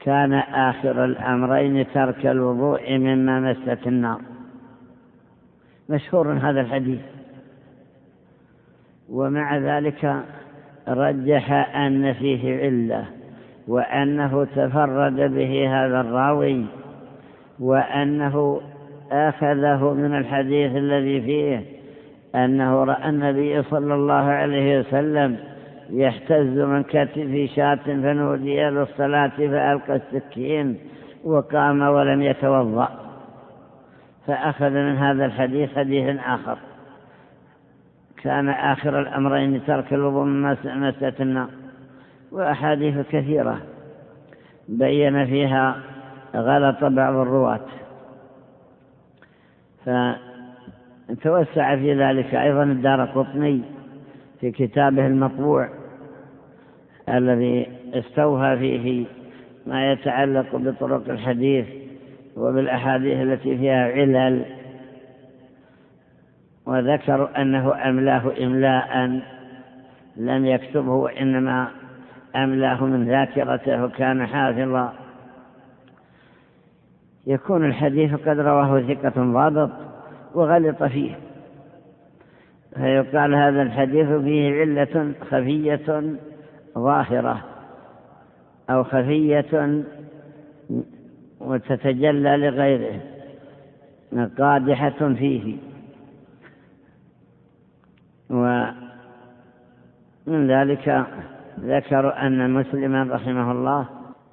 كان آخر الأمرين ترك الوضوء مما مست النار. مشهور هذا الحديث. ومع ذلك رجح أن فيه علة وأنه تفرد به هذا الراوي وأنه أخذه من الحديث الذي فيه أنه رأى النبي صلى الله عليه وسلم يحتز من كتف شاة فنودي للصلاة فألقى السكين وقام ولم يتوضأ. فأخذ من هذا الحديث حديث آخر. كان آخر الأمرين ترك الوضوء من مسألة النار وأحاديث كثيرة بين فيها غلط بعض الرواة. فتوسع في ذلك أيضا الدار قطني في كتابه المطبوع الذي استوفى فيه ما يتعلق بطرق الحديث وبالأحاديث التي فيها علل وذكروا أنه أملاه إملاء لم يكتبه وإنما أملاه من ذاكرته وكان حافظا. يكون الحديث قد رواه ثقة ضابط وغلط فيه. فيقال هذا الحديث فيه علة خفية ظاهرة أو خفية وتتجلى لغيره قادحة فيه. ومن ذلك ذكروا أن مسلما رحمه الله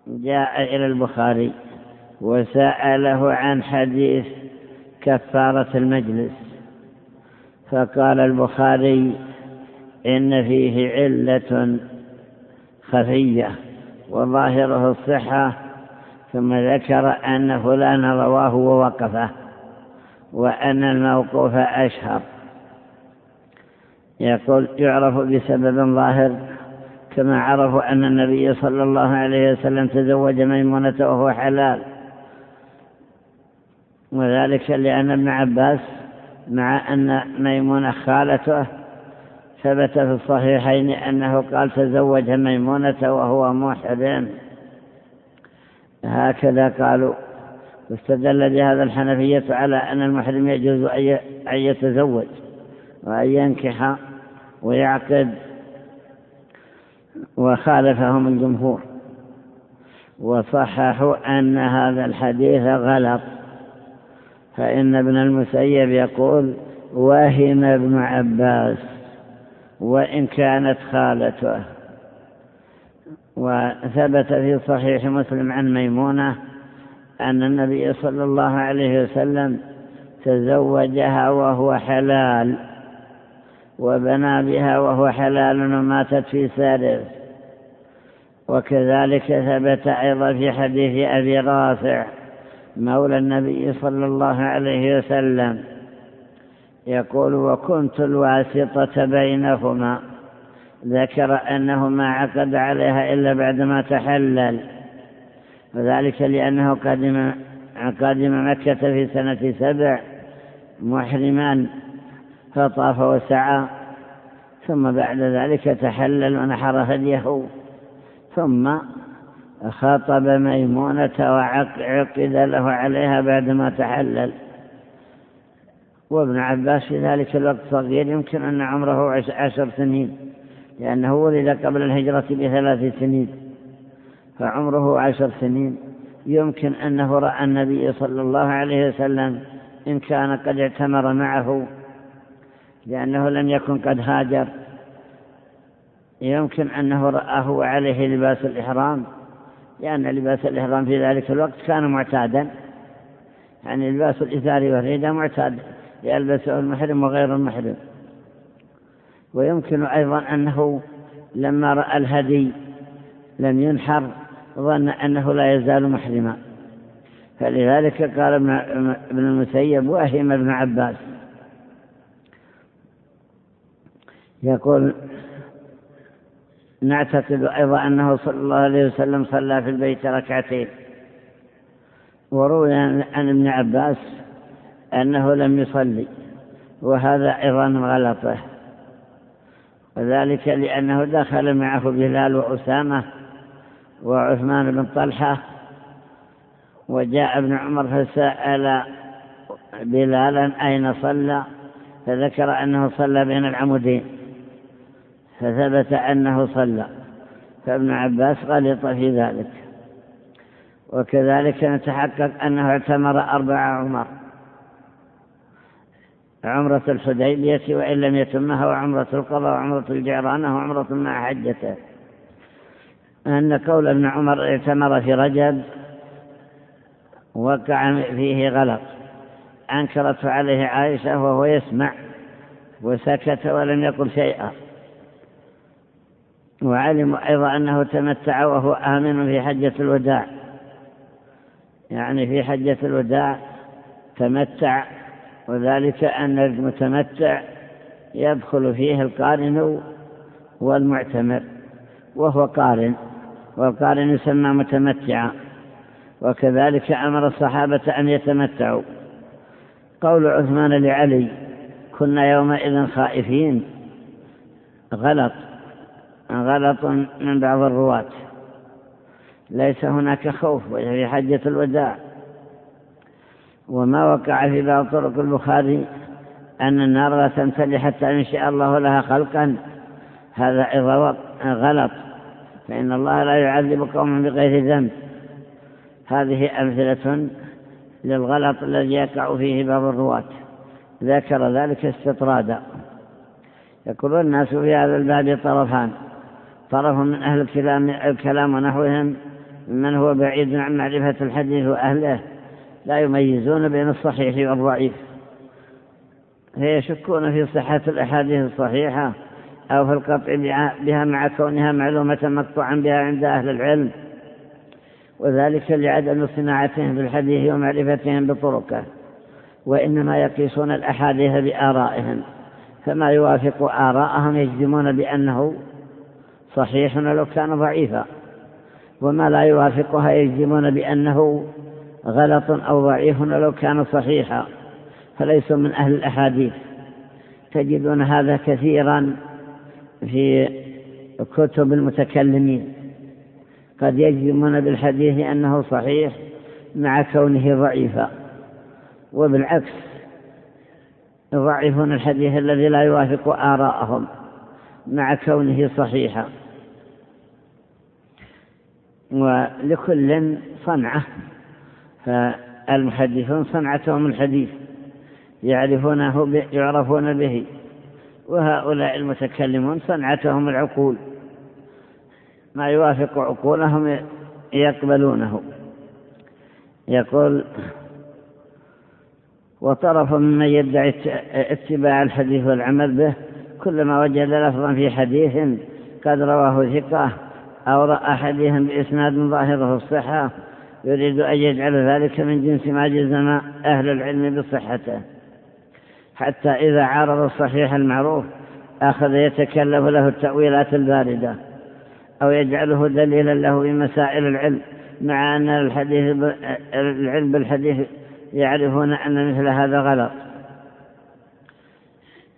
جاء إلى البخاري وسأله عن حديث كفارة المجلس. فقال البخاري إن فيه علة خفية وظاهره الصحة ثم ذكر أن فلان رواه ووقفه وأن الموقوف أشهر. يقول يعرف بسبب ظاهر كما عرفوا أن النبي صلى الله عليه وسلم تزوج ميمونة وهو حلال. وذلك لأن ابن عباس مع أن ميمونة خالته ثبت في الصحيحين أنه قال تزوج ميمونة وهو محرم هكذا قالوا. واستدل بهذا الحنفية على أن المحرم يجوز أن يتزوج وأن ينكح ويعقد وخالفهم الجمهور وصححوا أن هذا الحديث غلط فإن ابن المسيب يقول وهم ابن عباس وإن كانت خالته وثبت في صحيح مسلم عن ميمونة أن النبي صلى الله عليه وسلم تزوجها وهو حلال وبنى بها وهو حلال وماتت في سارف وكذلك ثبت أيضا في حديث أبي رافع مولى النبي صلى الله عليه وسلم يقول وكنت الواسطة بينهما ذكر أنه ما عقد عليها إلا بعدما تحلل وذلك لأنه قدم قادم مكة في سنة سبع محرما فطاف وسعى ثم بعد ذلك تحلل ونحر هديه ثم خاطب ميمونة وعقد له عليها بعدما تحلل. وابن عباس في ذلك الوقت صغير يمكن أن عمره عشر سنين لأنه ولد قبل الهجرة بثلاث سنين فعمره عشر سنين. يمكن أنه رأى النبي صلى الله عليه وسلم إن كان قد اعتمر معه لأنه لم يكن قد هاجر. يمكن أنه رآه وعليه لباس الإحرام لأن لباس الإحرام في ذلك الوقت كان معتادا. يعني لباس الإثار والردى معتاد يلبسه المحرم وغير المحرم. ويمكن أيضا أنه لما رأى الهدي لم ينحر ظن أنه لا يزال محرما. فلذلك قال ابن المسيب وهم ابن عباس. يقول نعتقد أيضا أنه صلى الله عليه وسلم صلى في البيت ركعتين. وروي عن ابن عباس أنه لم يصلي وهذا أيضا غلطة. وذلك لأنه دخل معه بلال وأسامة وعثمان بن طلحة وجاء ابن عمر فسأل بلالا أين صلى فذكر أنه صلى بين العمودين. فثبت أنه صلى. فابن عباس غلط في ذلك. وكذلك نتحقق أنه اعتمر أربع عمر. عمرة الحديبية وإن لم يتمها وعمرة القضاء وعمرة الجعرانة وعمرة مع حجته. أن قول ابن عمر اعتمر في رجب وقع فيه غلط. أنكرت عليه عائشة وهو يسمع وسكت ولم يقل شيئا. وعلموا أيضا أنه تمتع وهو آمن في حجة الوداع. يعني في حجة الوداع تمتع وذلك أن المتمتع يدخل فيه القارن والمعتمر وهو قارن والقارن يسمى متمتعا. وكذلك أمر الصحابة أن يتمتعوا. قول عثمان لعلي كنا يومئذ خائفين. غلط. غلط من بعض الرواة. ليس هناك خوف في حجة الوداع. وما وقع في بعض طرق البخاري أن النار لا تمتلي حتى إن شاء الله لها خلقا. هذا غلط. فإن الله لا يعذب قوما بغير ذنب. هذه أمثلة للغلط الذي يقع فيه بعض الرواة. ذكر ذلك استطرادا. يقول الناس في هذا الباب طرفان. طرف من أهل الكلام, الكلام ونحوهم من هو بعيد عن معرفة الحديث وأهله لا يميزون بين الصحيح والضعيف. فيشكون في صحة الأحاديث الصحيحة أو في القطع بها مع كونها معلومة مقطوعا بها عند أهل العلم. وذلك لعدم صناعتهم بالحديث ومعرفتهم بطرقه. وإنما يقيسون الأحاديث بآرائهم. فما يوافق آراءهم يجزمون بأنه صحيح ولو كان ضعيفا وما لا يوافقها يجزمون بأنه غلط أو ضعيف ولو كان صحيحا فليسوا من أهل الأحاديث. تجدون هذا كثيرا في كتب المتكلمين. قد يجزمون بالحديث أنه صحيح مع كونه ضعيفا وبالعكس يضعفون الحديث الذي لا يوافق آراءهم مع كونه صحيحا. ولكل صنعة فالمحدثون صنعتهم الحديث يعرفونه يعرفون به وهؤلاء المتكلمون صنعتهم العقول. ما يوافق عقولهم يقبلونه. يقول وطرف ممن يدعي اتباع الحديث والعمل به كلما وجد لفظا في حديث قد رواه ثقة أو رأى حديثا بإسناد ظاهره الصحة يريد أن يجعل ذلك من جنس ما جزم أهل العلم بصحته. حتى إذا عارض الصحيح المعروف أخذ يتكلف له التأويلات الباردة أو يجعله دليلا له في مسائل العلم مع أن الحديث العلم بالحديث يعرفون أن مثل هذا غلط.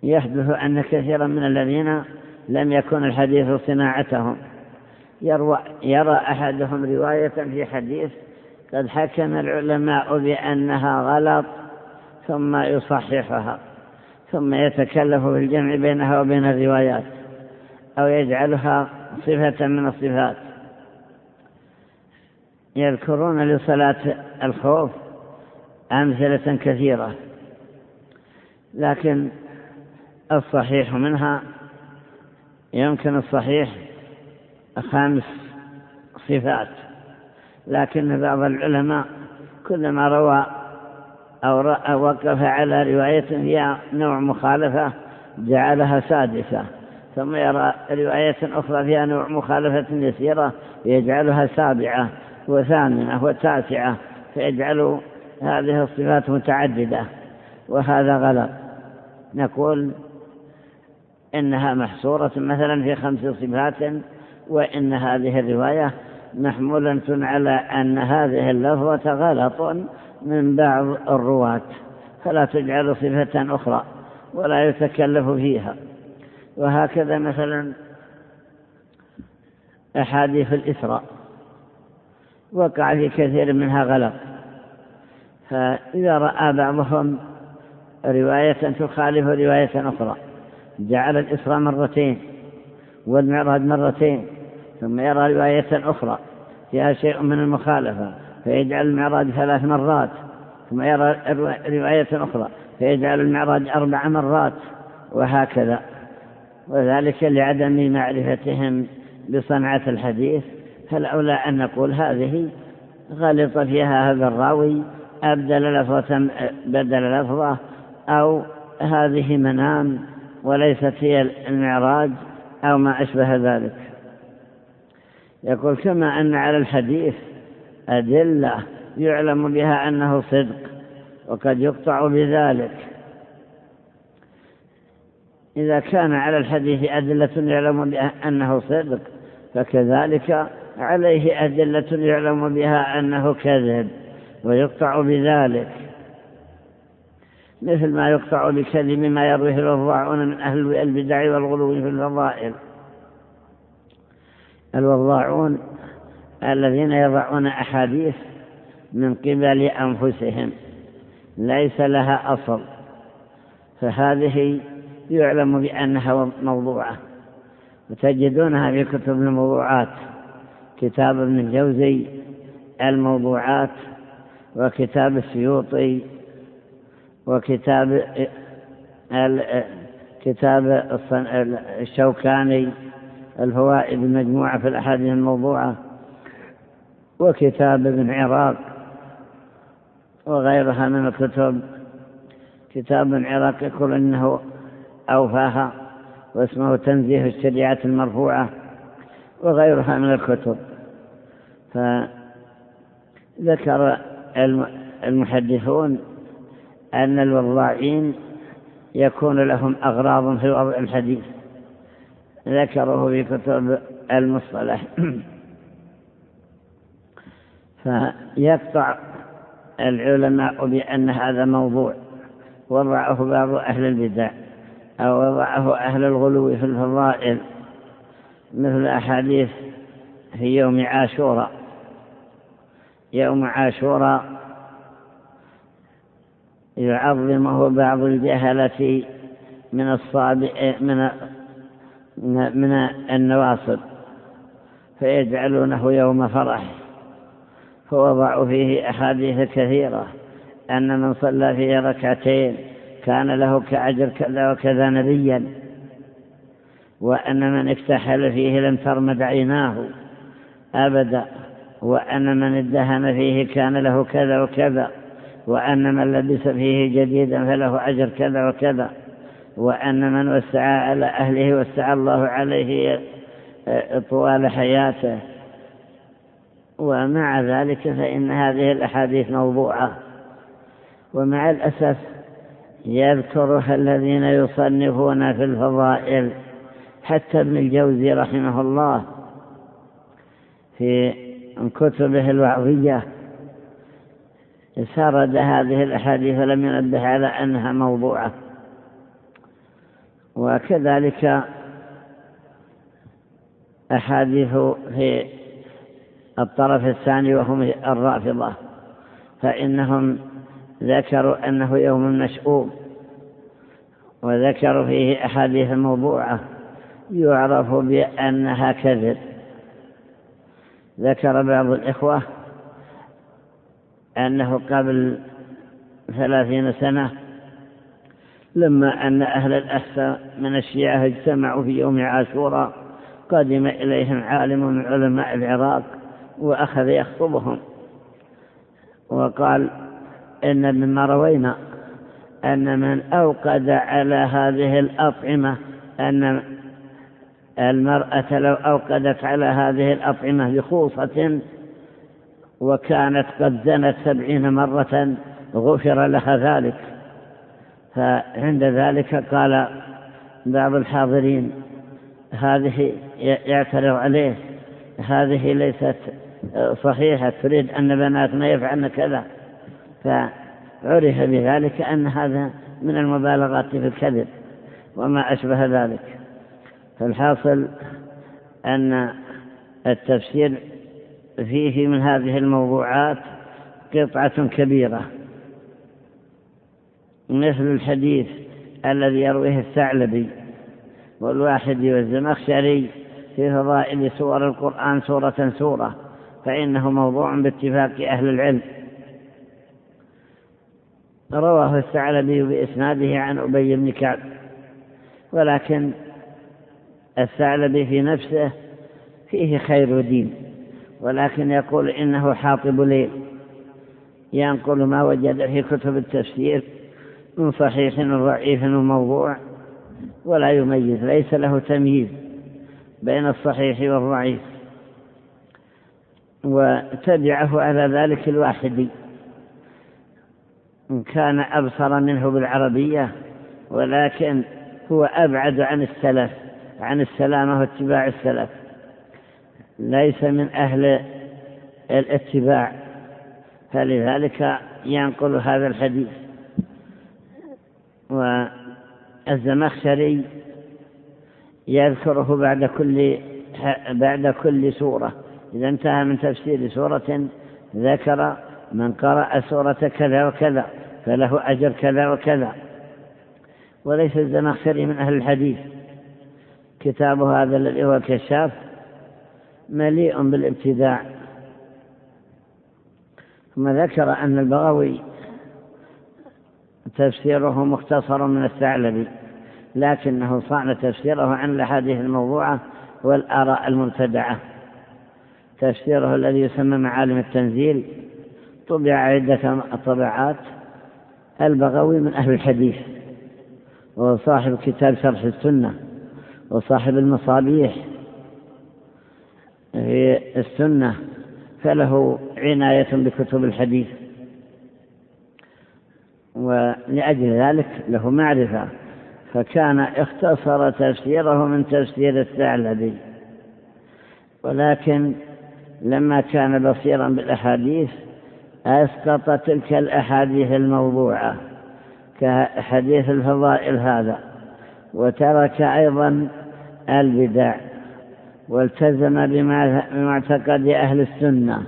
يحدث أن كثيرا من الذين لم يكن الحديث صناعتهم. يروى يرى أحدهم رواية في حديث قد حكم العلماء بأنها غلط ثم يصححها ثم يتكلف في الجمع بينها وبين الروايات أو يجعلها صفة من الصفات. يذكرون لصلاة الخوف أمثلة كثيرة لكن الصحيح منها يمكن الصحيح خمس صفات. لكن بعض العلماء كلما روى أو وقف على رواية فيها نوع مخالفة جعلها سادسة. ثم يرى رواية أخرى فيها نوع مخالفة يسيرة يجعلها سابعة وثامنة وتاسعة فيجعل هذه الصفات متعددة. وهذا غلط. نقول إنها محصورة مثلا في خمس صفات وإن هذه الرواية محمولة على أن هذه اللفظة غلط من بعض الرواة فلا تجعل صفة أخرى ولا يتكلف فيها. وهكذا مثلا أحاديث الإسراء وقع في كثير منها غلط. فإذا رأى بعضهم رواية تخالف رواية أخرى جعل الإسراء مرتين والمعراج مرتين ثم يرى رواية أخرى فيها شيء من المخالفة فيجعل المعراج ثلاث مرات. ثم يرى رواية أخرى فيجعل المعراج أربع مرات وهكذا. وذلك لعدم معرفتهم بصنعة الحديث. فالأولى أن نقول هذه غلط فيها هذا الراوي أبدل لفظة بدل لفظة أو هذه منام وليست هي المعراج أو ما أشبه ذلك. يقول كما أن على الحديث أدلة يعلم بها أنه صدق وقد يقطع بذلك. إذا كان على الحديث أدلة يعلم بها أنه صدق فكذلك عليه أدلة يعلم بها أنه كذب ويقطع بذلك. مثل ما يقطع بكذب ما يرويه الوضاعون من أهل البدع والغلو في الفضائل. الوضاعون الذين يضعون أحاديث من قبل أنفسهم. ليس لها أصل. فهذه يعلم بأنها موضوعة. وتجدونها في كتب الموضوعات. كتاب ابن الجوزي الموضوعات وكتاب السيوطي وكتاب كتاب الشوكاني الفوائد المجموعة في الأحاديث الموضوعة وكتاب ابن عراق وغيرها من الكتب. كتاب ابن عراق يقول إنه أوفاها واسمه تنزيه الشريعة المرفوعة وغيرها من الكتب. فذكر المحدثون أن الوضاعين يكون لهم أغراض في وضع الحديث. ذكره في كتب المصطلح. فيقطع العلماء بأن هذا موضوع. وضعه بعض أهل البدع أو وضعه أهل الغلو في الفضائل. مثل أحاديث في يوم عاشوراء. يوم عاشوراء يعظمه بعض الجهلة من الصابئ من من النواصب فيجعلونه يوم فرح فوضعوا فيه أحاديث كثيرة أن من صلى فيه ركعتين كان له كأجر كذا وكذا نبيا وأن من اكتحل فيه لم ترمد عيناه أبدا وأن من ادهن فيه كان له كذا وكذا وأن من لبس فيه جديدا فله أجر كذا وكذا. وأن من وسع على أهله وسع الله عليه طوال حياته. ومع ذلك فإن هذه الأحاديث موضوعة. ومع الأسف يذكرها الذين يصنفون في الفضائل حتى ابن الجوزي رحمه الله في كتبه الوعظية. سرد هذه الأحاديث لم ينبه على أنها موضوعة. وكذلك أحاديث في الطرف الثاني وهم الرافضة فإنهم ذكروا أنه يوم مشؤوم وذكروا فيه أحاديث موضوعة يعرف بأنها كذب. ذكر بعض الإخوة أنه قبل ثلاثين سنة لما أن أهل الأحسى من الشيعة اجتمعوا في يوم عاشوراء قدم إليهم عالم من علماء العراق وأخذ يخطبهم. وقال إن مما روينا أن من أوقد على هذه الأطعمة أن المرأة لو أوقدت على هذه الأطعمة بخوصة وكانت قد زنت سبعين مرة غفر لها ذلك. فعند ذلك قال بعض الحاضرين هذه يعترض عليه هذه ليست صحيحة تريد أن بناتنا يفعلن كذا. فعرف بذلك أن هذا من المبالغات في الكذب وما أشبه ذلك. فالحاصل أن التفسير فيه من هذه الموضوعات قطعة كبيرة. مثل الحديث الذي يرويه الثعلبي والواحد والزمخشري في فضائل سور القرآن سورة سورة فإنه موضوع باتفاق أهل العلم. رواه الثعلبي بإسناده عن أبي بن كعب. ولكن الثعلبي في نفسه فيه خير دين ولكن يقول إنه حاطب ليل ينقل ما وجد في كتب التفسير من صحيح وضعيف وموضوع ولا يميز ليس له تمييز بين الصحيح والضعيف. وتبعه على ذلك الواحدي كان أبصر منه بالعربية ولكن هو أبعد عن السلف عن السلامة واتباع السلف. ليس من أهل الاتباع فلذلك ينقل هذا الحديث. والزمخشري يذكره بعد كل بعد كل سورة. إذا انتهى من تفسير سورة ذكر من قرأ سورة كذا وكذا فله أجر كذا وكذا. وليس الزمخشري من أهل الحديث. كتابه هذا الذي هو الكشاف مليء بالابتداع. ثم ذكر أن البغوي تفسيره مختصر من الثعلبي لكنه صان تفسيره عن الأحاديث الموضوعة والآراء المبتدعة تفسيره الذي يسمى معالم التنزيل طبع عدة طبعات البغوي من أهل الحديث وهو صاحب كتاب شرح السنة وصاحب المصابيح في السنة فله عناية بكتب الحديث. ولأجل ذلك له معرفة فكان اختصر تفسيره من تفسير الثعلبي. ولكن لما كان بصيرا بالأحاديث أسقط تلك الأحاديث الموضوعة كحديث الفضائل هذا وترك أيضا البدع والتزم بمعتقد أهل السنة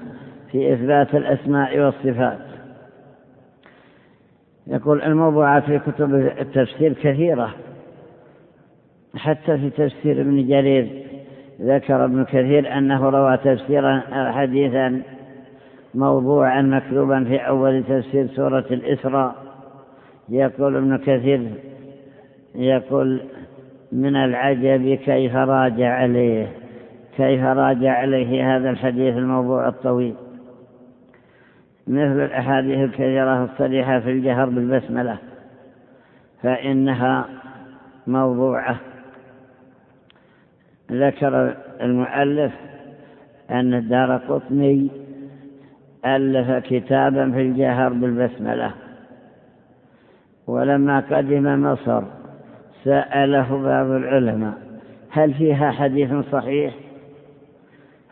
في إثبات الأسماء والصفات. يقول الموضوعات في كتب التفسير كثيرة حتى في تفسير ابن جرير ذكر ابن كثير أنه روى تفسيرا حديثا موضوعا مكتوبا في أول تفسير سورة الإسراء. يقول ابن كثير يقول من العجب كيف راجع عليه كيف راجع عليه هذا الحديث الموضوع الطويل. مثل الأحاديث الكثيرة الصريحة في الجهر بالبسملة فإنها موضوعة. ذكر المؤلف أن الدار قطني ألف كتابا في الجهر بالبسملة. ولما قدم مصر سأله بعض العلماء هل فيها حديث صحيح؟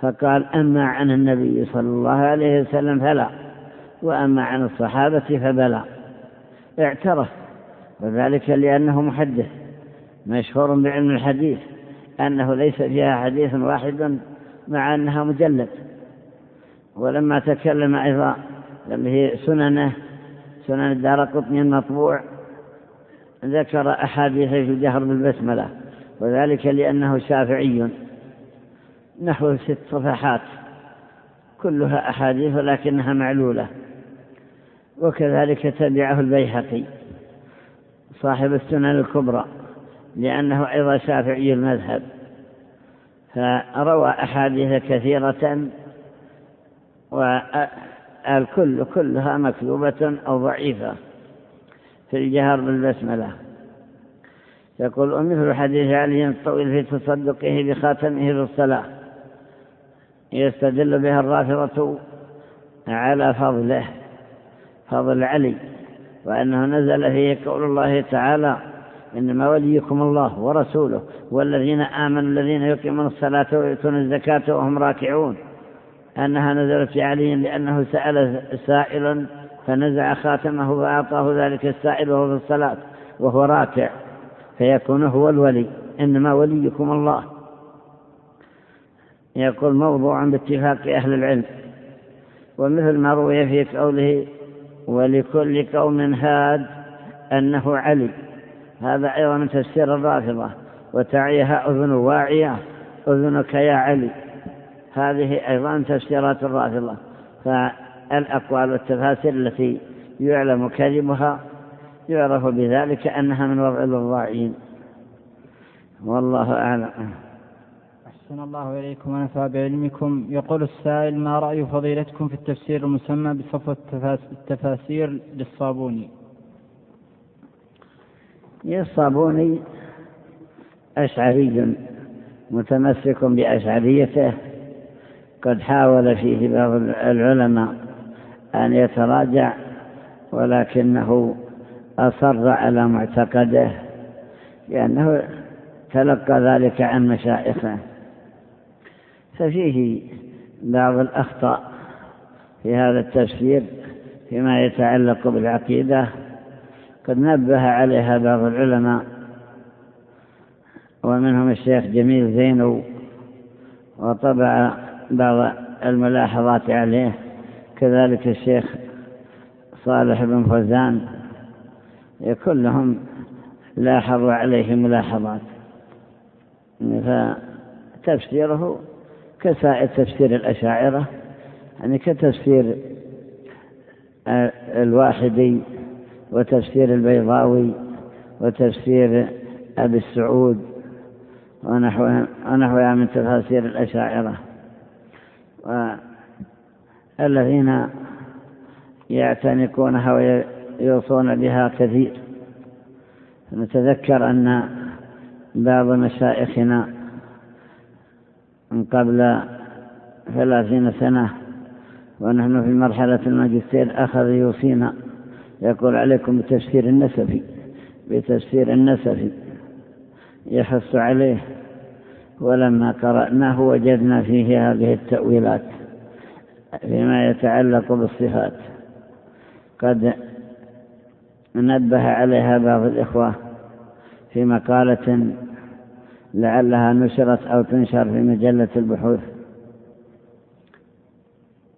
فقال أما عن النبي صلى الله عليه وسلم فلا. وأما عن الصحابة فبلا اعترف وذلك لأنه محدث مشهور بعلم الحديث أنه ليس فيها حديث واحد مع أنها مجلد. ولما تكلم أيضا هي سننة سنن الدار قطني المطبوع ذكر أحاديث في الجهر بالبسملة وذلك لأنه شافعي. نحو ست صفحات كلها أحاديث ولكنها معلولة. وكذلك تبعه البيهقي صاحب السنن الكبرى لأنه أيضا شافعي المذهب. فروى أحاديث كثيرة والكل كلها مكذوبة أو ضعيفة في الجهر بالبسملة. يقول ومثل حديث علي الطويل في تصدقه بخاتمه في الصلاة يستدل بها الرافضة على فضله. فضل علي وأنه نزل فيه قول الله تعالى إنما وليكم الله ورسوله والذين آمنوا الذين يقيمون الصلاة ويؤتون الزكاة وهم راكعون. أنها نزلت في علي لأنه سأل سائلا فنزع خاتمه فأعطاه ذلك السائل وهو في الصلاة وهو راكع فيكون هو الولي. إنما وليكم الله. يقول موضوع باتفاق أهل العلم. ومثل ما روي في قوله ولكل قوم هاد أنه علي. هذا أيضا من تفسير الرافضة. وتعيها أذن واعية. أذنك يا علي. هذه أيضا تفسيرات الرافضة. فالأقوال والتفاسير التي يعلم كذبها يعرف بذلك أنها من وضع الوضاعين والله أعلم. أحسن الله إليكم ونفع بعلمكم يقول السائل ما رأي فضيلتكم في التفسير المسمى بصفوة التفاسير للصابوني؟ الصابوني أشعري متمسك بأشعريته. قد حاول فيه بعض العلماء أن يتراجع ولكنه أصر على معتقده لأنه تلقى ذلك عن مشائخه. ففيه بعض الأخطاء في هذا التفسير فيما يتعلق بالعقيدة. قد نبه عليها بعض العلماء ومنهم الشيخ جميل زينو وطبع بعض الملاحظات عليه. كذلك الشيخ صالح بن فوزان كلهم لاحظوا عليه ملاحظات. فتفسيره كسائر تفسير الأشاعرة يعني كتفسير الواحدي وتفسير البيضاوي وتفسير أبي السعود ونحوها من تفاسير الأشاعرة. والذين يعتنقونها ويوصون بها كثير. نتذكر أن بعض مشائخنا من قبل ثلاثين سنة ونحن في مرحلة الماجستير أخذ يوصينا يقول عليكم بتفسير النسفي بتفسير النسفي يحث عليه. ولما قرأناه وجدنا فيه هذه التأويلات فيما يتعلق بالصفات. قد نبه عليها بعض الإخوة في مقالة لعلها نشرت أو تنشر في مجلة البحوث.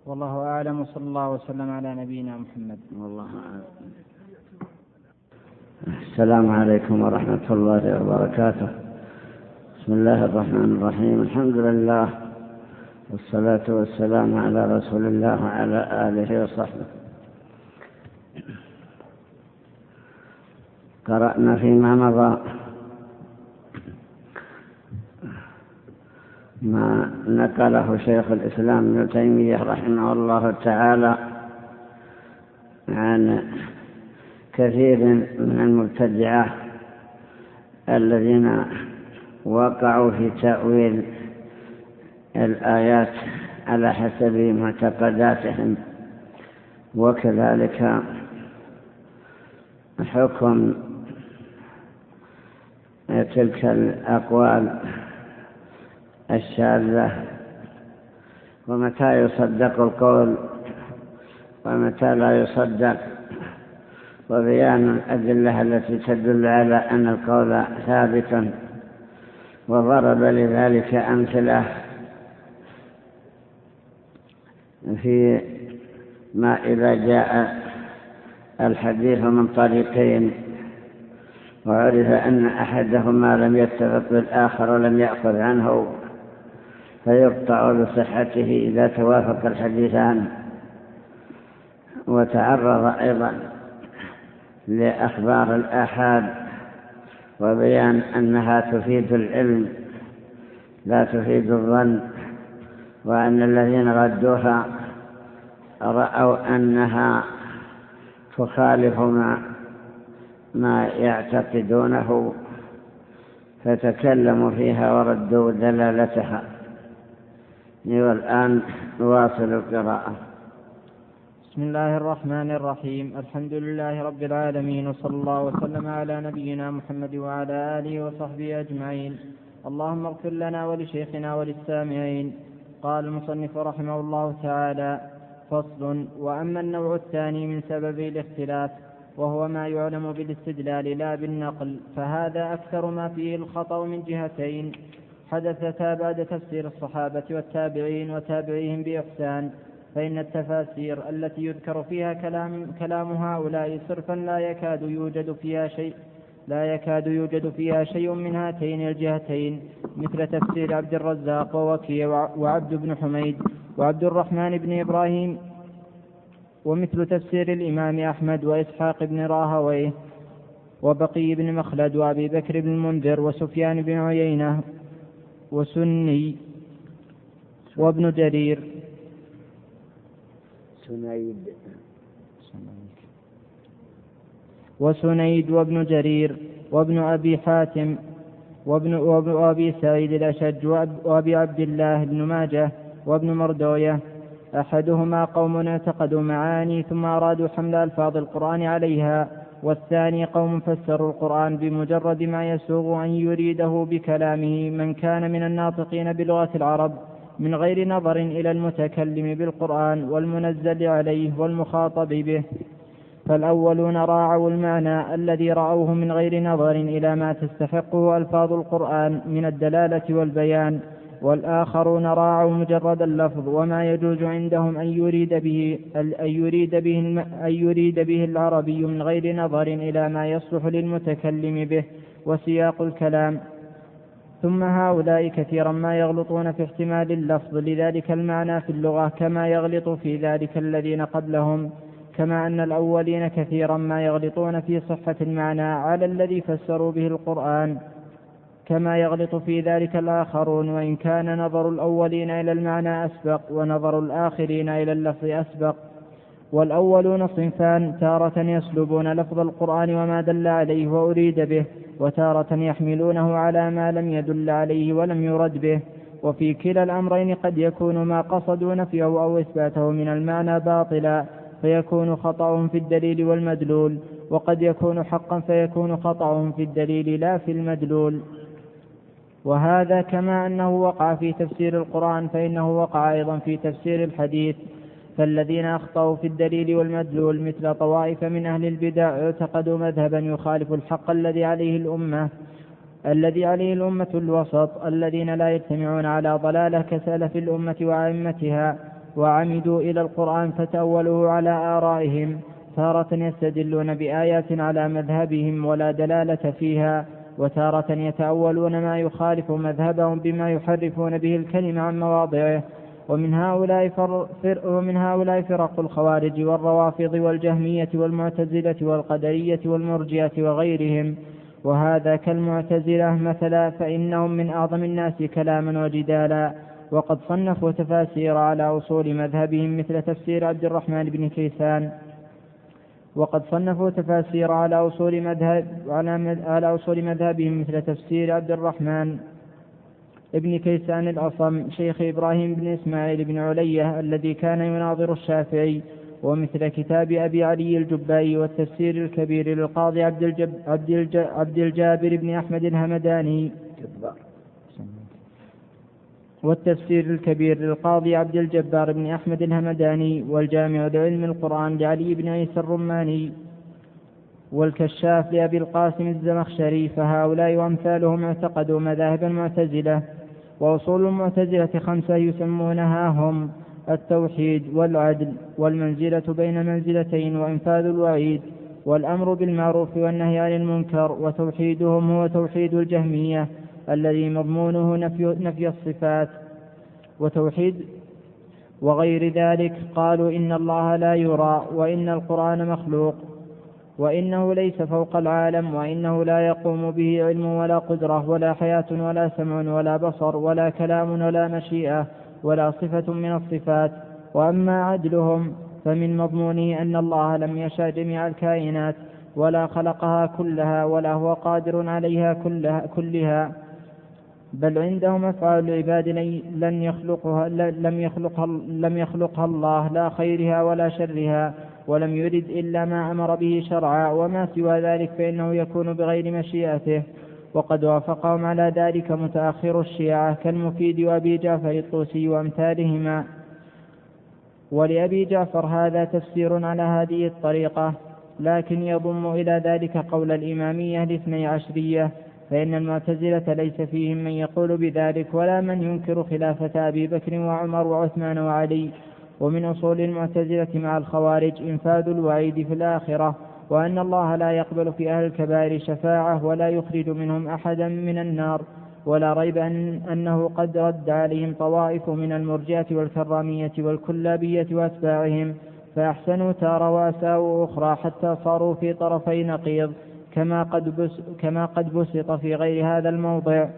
والله أعلم وصلى الله وسلم على نبينا محمد. والله أعلم. السلام عليكم ورحمة الله وبركاته. بسم الله الرحمن الرحيم. الحمد لله والصلاة والسلام على رسول الله وعلى آله وصحبه. قرأنا فيما مضى. ما نقله شيخ الإسلام ابن تيمية رحمه الله تعالى عن كثير من المبتدعة الذين وقعوا في تأويل الآيات على حسب معتقداتهم وكذلك حكم تلك الأقوال الشاذة. ومتى يصدق القول؟ ومتى لا يصدق؟ وبيان الأدلة التي تدل على أن القول ثابت. وضرب لذلك أمثلة في ما إذا جاء الحديث من طريقين. وعرف أن أحدهما لم يتفق بالآخر ولم يأخذ عنه. فيقطع بصحته إذا توافق الحديثان. وتعرض أيضا لأخبار الآحاد وبيان أنها تفيد العلم لا تفيد الظن وأن الذين ردوها رأوا أنها تخالف ما, ما يعتقدونه فتكلموا فيها وردوا دلالتها. والآن نواصل القراءة. بسم الله الرحمن الرحيم. الحمد لله رب العالمين وصلى الله وسلم على نبينا محمد وعلى آله وصحبه أجمعين. اللهم اغفر لنا ولشيخنا وللسامعين. قال المصنف رحمه الله تعالى فصل وأما النوع الثاني من سبب الاختلاف وهو ما يعلم بالاستدلال لا بالنقل فهذا أكثر ما فيه الخطأ من جهتين. حدثتا بعد تفسير الصحابة والتابعين وتابعيهم بإحسان فإن التفاسير التي يذكر فيها كلام, كلام هؤلاء صرفا لا يكاد يوجد فيها شيء لا يكاد يوجد فيها شيء من هاتين الجهتين مثل تفسير عبد الرزاق ووكيع وعبد بن حميد وعبد الرحمن بن إبراهيم ومثل تفسير الإمام أحمد وإسحاق بن راهويه وبقي بن مخلد وأبي بكر بن المنذر وسفيان بن عيينة وسني وابن جرير. سنيد. وسنيد وابن جرير وابن أبي حاتم وابن وأبي سعيد الأشج وأبي عبد الله بن ماجه وابن مردوية. أحدهما قوم اعتقدوا معاني ثم أرادوا حمل ألفاظ القرآن عليها. والثاني قوم فسروا القرآن بمجرد ما يسوغ أن يريده بكلامه من كان من الناطقين بلغة العرب من غير نظر إلى المتكلم بالقرآن والمنزل عليه والمخاطب به. فالأولون راعوا المعنى الذي رأوه من غير نظر إلى ما تستحقه ألفاظ القرآن من الدلالة والبيان. والآخرون راعوا مجرد اللفظ وما يجوز عندهم أن يريد به أن يريد به أن يريد به العربي من غير نظر إلى ما يصلح للمتكلم به وسياق الكلام. ثم هؤلاء كثيرا ما يغلطون في احتمال اللفظ لذلك المعنى في اللغة كما يغلط في ذلك الذين قبلهم كما أن الأولين كثيرا ما يغلطون في صحة المعنى على الذي فسروا به القرآن. كما يغلط في ذلك الآخرون وإن كان نظر الأولين إلى المعنى أسبق ونظر الآخرين إلى اللفظ أسبق. والأولون صنفان تارة يسلبون لفظ القرآن وما دل عليه وأريد به وتارة يحملونه على ما لم يدل عليه ولم يرد به. وفي كلا الأمرين قد يكون ما قصدوا نفيه أو إثباته من المعنى باطلا فيكون خطأهم في الدليل والمدلول. وقد يكون حقا فيكون خطأهم في الدليل لا في المدلول. وهذا كما أنه وقع في تفسير القرآن فإنه وقع أيضا في تفسير الحديث فالذين أخطأوا في الدليل والمدلول مثل طوائف من أهل البدع اعتقدوا مذهبا يخالف الحق الذي عليه الأمة الذي عليه الأمة الوسط الذين لا يجتمعون على ضلالة كسلف الأمة وأئمتها وعمدوا إلى القرآن فتأولوه على آرائهم تارة يستدلون بآيات على مذهبهم ولا دلالة فيها. وتارة يتأولون ما يخالف مذهبهم بما يحرفون به الكلم عن مواضعه. ومن هؤلاء فر ومن هؤلاء فرق الخوارج والروافض والجهمية والمعتزلة والقدرية والمرجئة وغيرهم. وهذا كالمعتزلة مثلا فإنهم من أعظم الناس كلاما وجدالا. وقد صنفوا تفاسير على أصول مذهبهم مثل تفسير عبد الرحمن بن كيسان. وقد صنفوا تفاسير على أصول مذهب على, على أصول مذهبهم مثل تفسير عبد الرحمن ابن كيسان الأصم شيخ إبراهيم بن إسماعيل بن علية الذي كان يناظر الشافعي ومثل كتاب أبي علي الجبائي والتفسير الكبير للقاضي عبد, الجب عبد, الج عبد الجابر بن أحمد الهمداني. والتفسير الكبير للقاضي عبد الجبار بن أحمد الهمداني والجامع لعلم القرآن لعلي بن عيسى الرماني والكشاف لأبي القاسم الزمخشري فهؤلاء وأمثالهم اعتقدوا مذاهب المعتزلة وأصول المعتزلة خمسة يسمونها هم التوحيد والعدل والمنزلة بين منزلتين وإنفاذ الوعيد والأمر بالمعروف والنهي عن المنكر وتوحيدهم هو توحيد الجهمية الذي مضمونه نفي, نفي الصفات وتوحيد وغير ذلك قالوا إن الله لا يرى وإن القرآن مخلوق وإنه ليس فوق العالم وإنه لا يقوم به علم ولا قدرة ولا حياة ولا سمع ولا بصر ولا كلام ولا مشيئة ولا صفة من الصفات وأما عدلهم فمن مضمونه أن الله لم يشاء جميع الكائنات ولا خلقها كلها ولا هو قادر عليها كلها, كلها بل عندهم أفعال العباد لن يخلقها لم يخلقها لم يخلقها الله لا خيرها ولا شرها ولم يرد إلا ما أمر به شرعا وما سوى ذلك فإنه يكون بغير مشيئته. وقد وافقهم على ذلك متأخر الشيعة كالمفيد وأبي جعفر الطوسي وأمثالهما. ولأبي جعفر هذا تفسير على هذه الطريقة لكن يضم إلى ذلك قول الإمامية الاثني عشرية فإن المعتزلة ليس فيهم من يقول بذلك ولا من ينكر خلافة أبي بكر وعمر وعثمان وعلي. ومن أصول المعتزلة مع الخوارج إنفاذ الوعيد في الآخرة وأن الله لا يقبل في أهل الكبائر شفاعة ولا يخرج منهم أحدا من النار. ولا ريب أن أنه قد رد عليهم طوائف من المرجئة والكرامية والكلابية وأتباعهم فأحسنوا تارة وأساءوا أخرى حتى صاروا في طرفي نقيض. كما قد, بس كما قد بسط في غير هذا الموضع.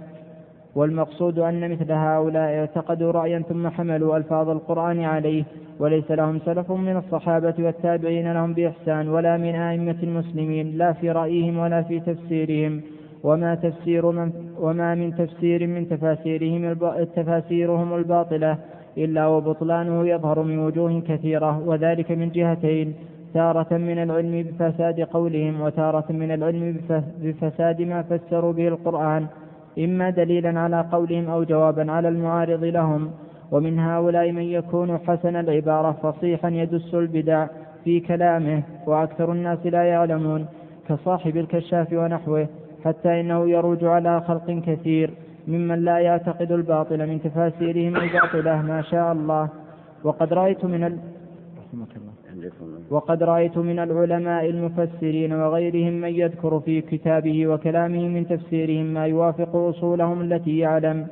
والمقصود أن مثل هؤلاء اعتقدوا رأيا ثم حملوا ألفاظ القرآن عليه وليس لهم سلف من الصحابة والتابعين لهم بإحسان ولا من أئمة المسلمين لا في رأيهم ولا في تفسيرهم. وما تفسير من وما من تفسير من تفاسيرهم تفاسيرهم الباطلة إلا وبطلانه يظهر من وجوه كثيرة وذلك من جهتين. تارة من العلم بفساد قولهم وتارة من العلم بفساد ما فسروا به القرآن إما دليلا على قولهم أو جوابا على المعارض لهم. ومن هؤلاء من يكون حسن العبارة فصيحا يدس البدع في كلامه وأكثر الناس لا يعلمون كصاحب الكشاف ونحوه حتى إنه يروج على خلق كثير ممن لا يعتقد الباطل من تفاسيرهم الباطلة ما شاء الله. وقد رأيت من ال... وقد رأيت من العلماء المفسرين وغيرهم من يذكر في كتابه وكلامه من تفسيرهم ما يوافق أصولهم التي يعلم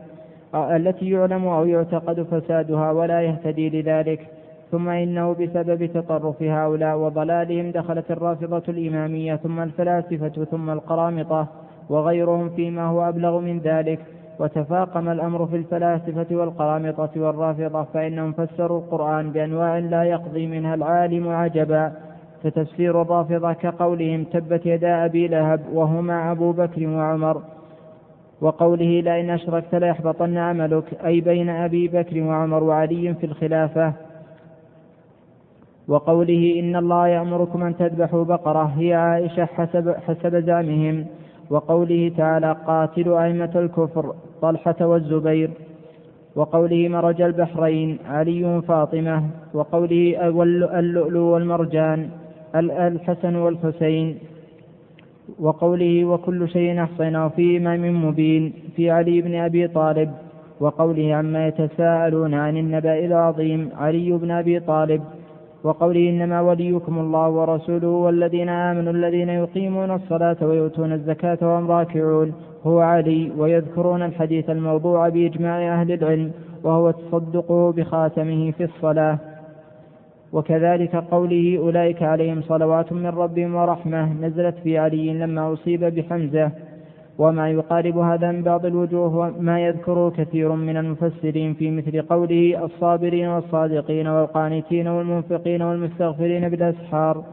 التي يعلم أو يعتقد فسادها ولا يهتدي لذلك. ثم إنه بسبب تطرف هؤلاء وضلالهم دخلت الرافضة الإمامية ثم الفلاسفة ثم القرامطة وغيرهم فيما هو أبلغ من ذلك. وتفاقم الأمر في الفلاسفة والقرامطة والرافضة فإنهم فسروا القرآن بأنواع لا يقضي منها العالم عجبا. فتفسير الرافضة كقولهم تبت يدا أبي لهب وهما أبو بكر وعمر وقوله لئن أشركت ليحبطن عملك أي بين أبي بكر وعمر وعلي في الخلافة وقوله إن الله يأمركم أن تذبحوا بقرة هي عائشة حسب, حسب زعمهم. وقوله تعالى قاتلوا أئمة الكفر طلحة والزبير وقوله مرج البحرين علي فاطمة وقوله اللؤلؤ والمرجان الحسن والحسين وقوله وكل شيء أحصيناه في إمام مبين في علي بن أبي طالب وقوله عما يتساءلون عن النبأ العظيم علي بن أبي طالب وقوله إنما وليكم الله ورسوله والذين آمنوا الذين يقيمون الصلاة ويؤتون الزكاة وهم راكعون. هو علي ويذكرون الحديث الموضوع بإجماع أهل العلم وهو تصدقه بخاتمه في الصلاة. وكذلك قوله أولئك عليهم صلوات من ربهم ورحمة نزلت في علي لما أصيب بحمزة. وما يقارب هذا من بعض الوجوه ما يذكره كثير من المفسرين في مثل قوله الصابرين والصادقين والقانتين والمنفقين والمستغفرين بالأسحار.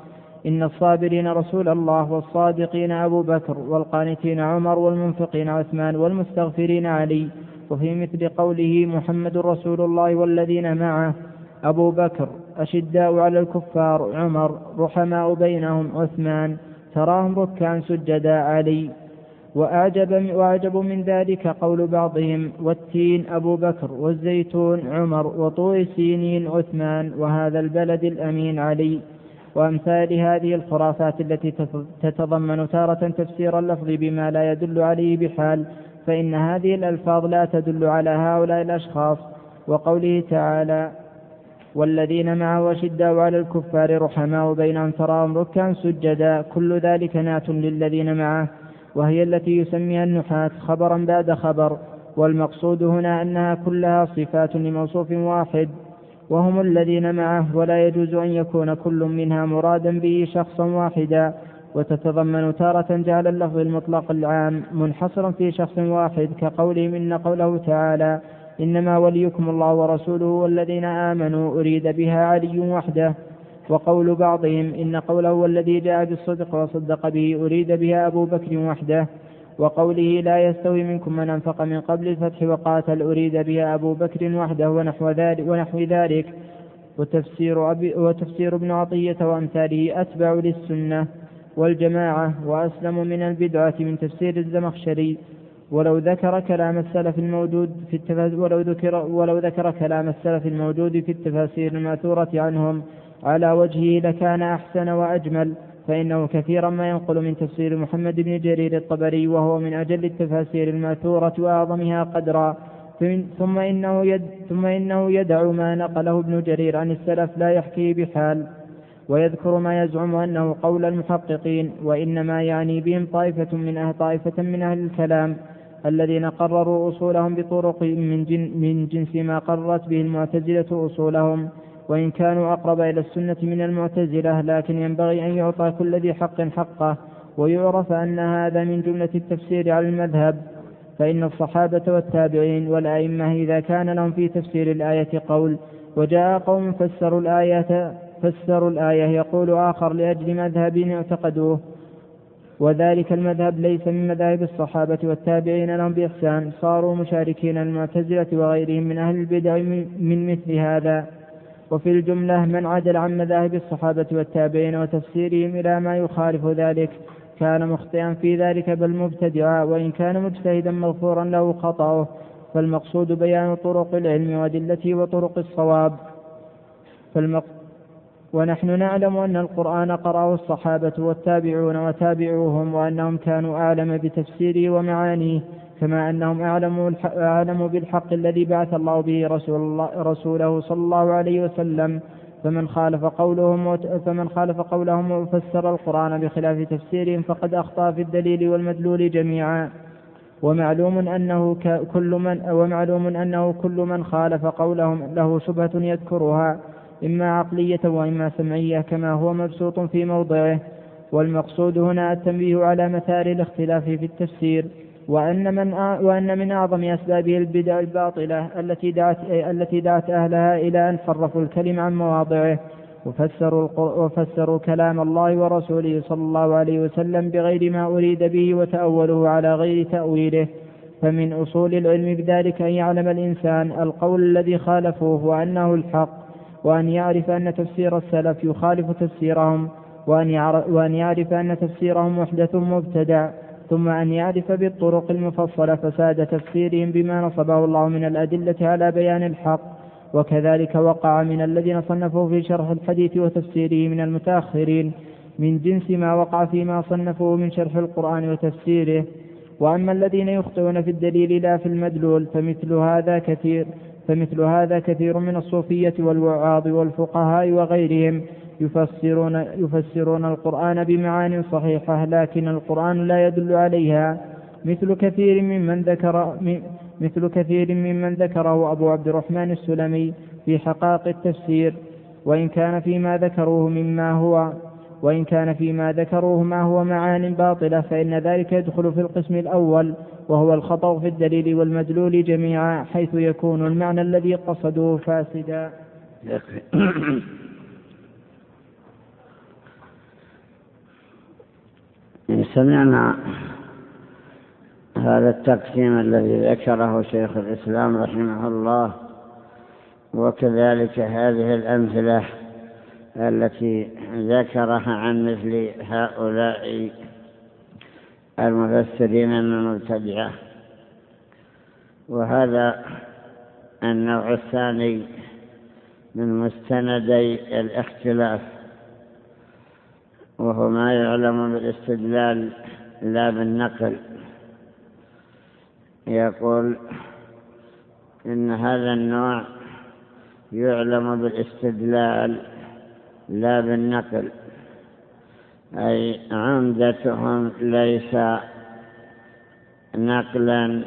إن الصابرين رسول الله والصادقين أبو بكر والقانتين عمر والمنفقين عثمان والمستغفرين علي. وفي مثل قوله محمد رسول الله والذين معه أبو بكر أشداء على الكفار عمر رحماء بينهم عثمان تراهم ركعا سجدا علي. وأعجب, وأعجب من ذلك قول بعضهم والتين أبو بكر والزيتون عمر وطور سينين عثمان وهذا البلد الأمين علي وأمثال هذه الخرافات التي تتضمن تارة تفسير اللفظ بما لا يدل عليه بحال فإن هذه الألفاظ لا تدل على هؤلاء الأشخاص. وقوله تعالى والذين معه أشداء على الكفار رحماء بينهم تراهم ركعا سجدا كل ذلك نات للذين معه وهي التي يسميها النحاة خبرا بعد خبر والمقصود هنا أنها كلها صفات لموصوف واحد وهم الذين معه ولا يجوز أن يكون كل منها مرادا به شخصا واحدا وتتضمن تارة جعل اللفظ المطلق العام منحصرا في شخص واحد كقولهم إن قوله تعالى إنما وليكم الله ورسوله والذين آمنوا أريد بها علي وحده. وقول بعضهم إن قوله والذي جاء بالصدق وصدق به أريد بها أبو بكر وحده وقوله لا يستوي منكم من أنفق من قبل الفتح وقاتل أريد بها أبو بكر وحده ونحو ذلك, ونحو ذلك. وتفسير, أبي وتفسير ابن عطية وأمثاله أتبع للسنة والجماعة وأسلم من البدعة من تفسير الزمخشري. ولو ذكر كلام السلف الموجود في التفاسير ولو ذكر ولو ذكر كلام السلف الموجود في التفاسير المأثورة عنهم على وجهه لكان أحسن وأجمل فإنه كثيرا ما ينقل من تفسير محمد بن جرير الطبري وهو من أجل التفاسير المأثورة وأعظمها قدرا. ثم إنه, يد ثم إنه يدع ما نقله ابن جرير عن السلف لا يحكي بحال ويذكر ما يزعم أنه قول المحققين وإنما يعني بهم طائفة من طائفة من أهل الكلام الذين قرروا أصولهم بطرق من, جن من جنس ما قررت به المعتزلة أصولهم. وإن كانوا أقرب إلى السنة من المعتزلة لكن ينبغي أن يعطى كل ذي حق حقه ويعرف أن هذا من جملة التفسير على المذهب. فإن الصحابة والتابعين والأئمة إذا كان لهم في تفسير الآية قول وجاء قوم فسروا الآية فسروا الآية يقول آخر لأجل مذهب اعتقدوه. وذلك المذهب ليس من مذاهب الصحابة والتابعين لهم بإحسان صاروا مشاركين المعتزلة وغيرهم من أهل البدع من مثل هذا. وفي الجملة من عدل عن مذاهب الصحابة والتابعين وتفسيرهم إلى ما يخالف ذلك كان مخطئا في ذلك بل مبتدعا وإن كان مجتهدا مغفورا له خطأه. فالمقصود بيان طرق العلم وأدلته وطرق الصواب. فالمق... ونحن نعلم أن القرآن قرأه الصحابة والتابعون وتابعوهم وأنهم كانوا أعلم بتفسيره ومعانيه. كما أنهم أعلموا أعلموا بالحق الذي بعث الله به رسول الله رسوله صلى الله عليه وسلم. فمن خالف قولهم فمن خالف قولهم وفسر القرآن بخلاف تفسيرهم فقد أخطأ في الدليل والمدلول جميعا. ومعلوم أنه كل من ومعلوم أنه كل من خالف قولهم له شبهة يذكرها إما عقلية وإما سمعية كما هو مبسوط في موضعه. والمقصود هنا التنبيه على مثار الاختلاف في التفسير. وأن من وأن من أعظم أسبابه البدع الباطلة التي دعت التي دعت أهلها إلى أن حرفوا الكلم عن مواضعه وفسروا وفسروا كلام الله ورسوله صلى الله عليه وسلم بغير ما أريد به وتأولوه على غير تأويله. فمن أصول العلم بذلك أن يعلم الإنسان القول الذي خالفوه وأنه الحق وأن يعرف أن تفسير السلف يخالف تفسيرهم وأن يعرف أن تفسيرهم محدث مبتدع. ثم أن يعرف بالطرق المفصلة فساد تفسيرهم بما نصبه الله من الأدلة على بيان الحق وكذلك وقع من الذين صنفوا في شرح الحديث وتفسيره من المتأخرين من جنس ما وقع فيما صنفوه من شرح القرآن وتفسيره. وأما الذين يخطئون في الدليل لا في المدلول فمثل هذا كثير فمثل هذا كثير من الصوفية والوعاظ والفقهاء وغيرهم يفسرون, يفسرون القرآن بمعان صحيحة لكن القرآن لا يدل عليها. مثل كثير ممن ذكر مثل كثير ممن ذكره أبو عبد الرحمن السلمي في حقائق التفسير. وإن كان فيما ذكروه مما هو وإن كان فيما ذكروه ما هو معان باطلة فإن ذلك يدخل في القسم الأول وهو الخطأ في الدليل والمدلول جميعا حيث يكون المعنى الذي قصدوه فاسدا. سمعنا هذا التقسيم الذي ذكره شيخ الإسلام رحمه الله وكذلك هذه الأمثلة التي ذكرها عن مثل هؤلاء المفسرين من المبتدعة. وهذا النوع الثاني من مستندي الاختلاف. وهو ما يعلم بالاستدلال لا بالنقل. يقول إن هذا النوع يعلم بالاستدلال لا بالنقل أي عمدتهم ليس نقلا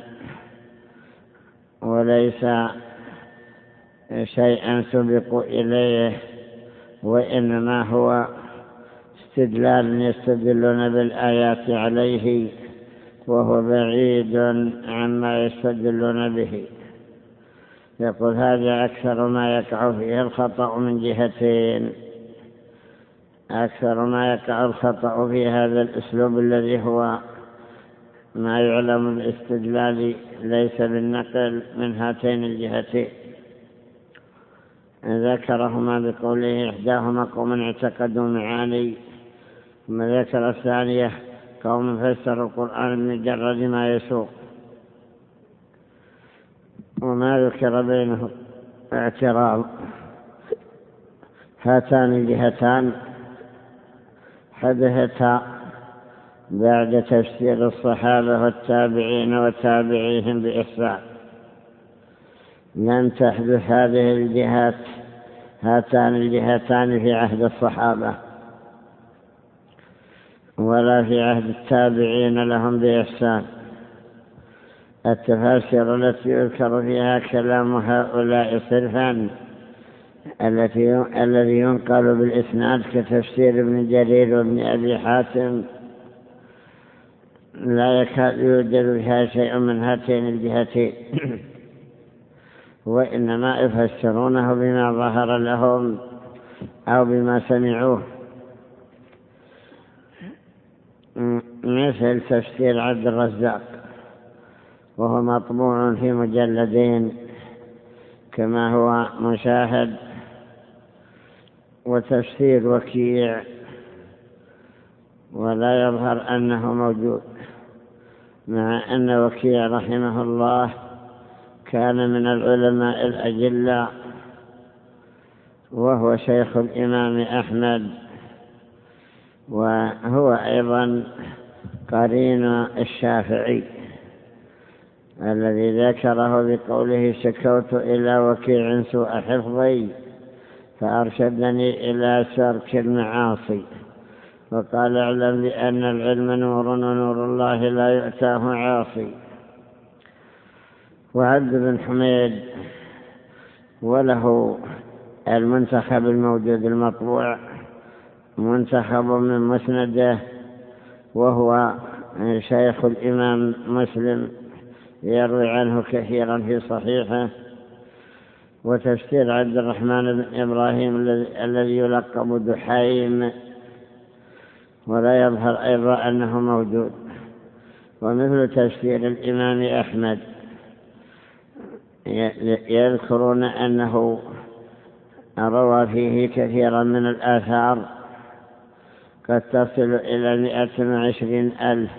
وليس شيئا سبقوا إليه وإنما هو استدلال يستدلون بالآيات عليه وهو بعيد عما يستدلون به. يقول هذا أكثر ما يقع فيه الخطأ من جهتين. أكثر ما يقع الخطأ في هذا الأسلوب الذي هو ما يعلم بالاستدلال ليس بالنقل من هاتين الجهتين. ذكرهما بقوله إحداهما قوم اعتقدوا معاني ثم ذكر الثانية قوم فسروا القرآن من مجرد ما يسوق. وما ذكر بينه اعتراض. هاتان الجهتان حدثتا بعد تفسير الصحابة والتابعين وتابعيهم بإحسان. لم تحدث هذه الجهات. هاتان الجهتان في عهد الصحابة. ولا في عهد التابعين لهم بإحسان. التفاسير التي يذكر فيها كلام هؤلاء صرفا التي الذي ينقل بالإسناد كتفسير ابن جرير وابن أبي حاتم. لا يكاد يوجد فيها شيء من هاتين الجهتين. وإنما يفسرونه بما ظهر لهم أو بما سمعوه. مثل تفسير عبد الرزاق وهو مطبوع في مجلدين كما هو مشاهد وتفسير وكيع ولا يظهر أنه موجود مع أن وكيع رحمه الله كان من العلماء الأجلاء وهو شيخ الإمام أحمد. وهو أيضا قرين الشافعي الذي ذكره بقوله شكوت إلى وكيع سوء حفظي فأرشدني إلى سرك المعاصي. وقال اعلم بأن العلم نور ونور الله لا يؤتاه عاصي. وعبد بن حميد وله المنتخب الموجود المطبوع منتخب من مسنده وهو شيخ الإمام مسلم يروي عنه كثيرا في صحيحه. وتفسير عبد الرحمن بن إبراهيم الذي يلقب دحيم ولا يظهر أيضا أنه موجود. ومثل تفسير الإمام أحمد يذكرون أنه روى فيه كثيرا من الآثار. قد تصل إلى مئة وعشرين ألف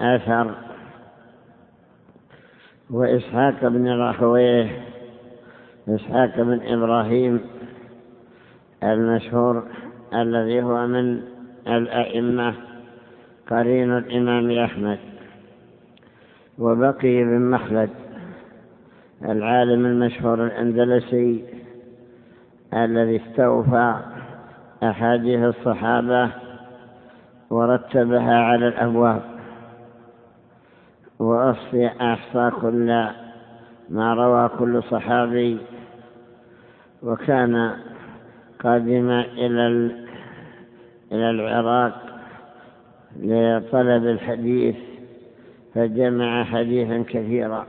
أثر. وإسحاق بن راهويه إسحاق بن إبراهيم المشهور الذي هو من الأئمة قرين الإمام أحمد. وبقي بن مخلد العالم المشهور الأندلسي الذي استوفى أحاديث الصحابة ورتبها على الأبواب. وأصفي أحصى كل ما روى كل صحابي. وكان قادما إلى إلى العراق لطلب الحديث فجمع حديثا كثيرا.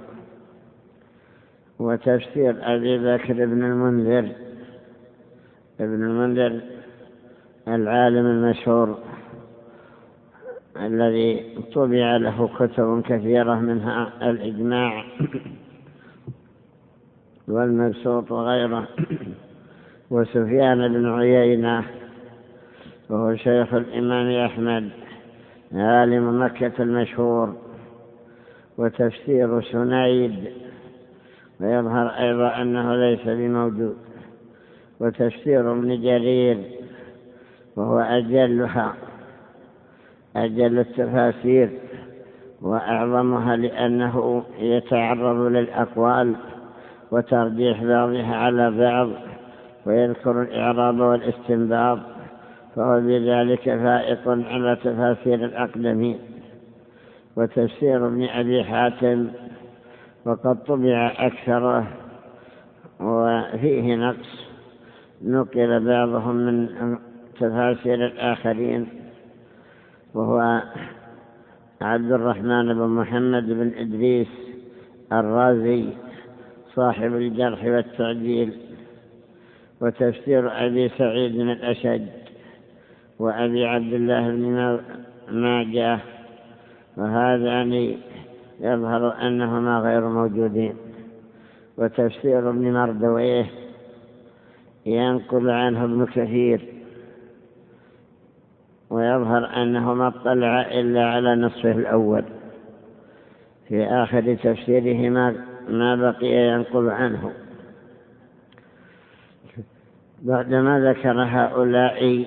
وتفسير أبي بكر بن المنذر ابن المنذر العالم المشهور الذي طبع له كتب كثيرة منها الإجماع والمبسوط وغيره وسفيان بن عيينة وهو شيخ الإمام أحمد عالم مكة المشهور وتفسير سنيد ويظهر أيضا أنه ليس بموجود وتفسير ابن جرير وهو أجلها أجل التفاسير وأعظمها لأنه يتعرض للأقوال وترجيح بعضها على بعض ويذكر الإعراب والاستنباط فهو بذلك فائق على تفاسير الأقدمين. وتفسير ابن أبي حاتم وقد طبع أكثره وفيه نقص نقل بعضهم من تفاسير الآخرين وهو عبد الرحمن بن محمد بن إدريس الرازي صاحب الجرح والتعديل وتفسير أبي سعيد الأشد وأبي عبد الله بن ماجه وهذان يظهر أنهما غير موجودين. وتفسير ابن مردويه ينقل عنه ابن كثير. ويظهر أنه ما اطلع إلا على نصفه الأول. في آخر تفسيره ما, ما بقي ينقل عنه. بعدما ذكر هؤلاء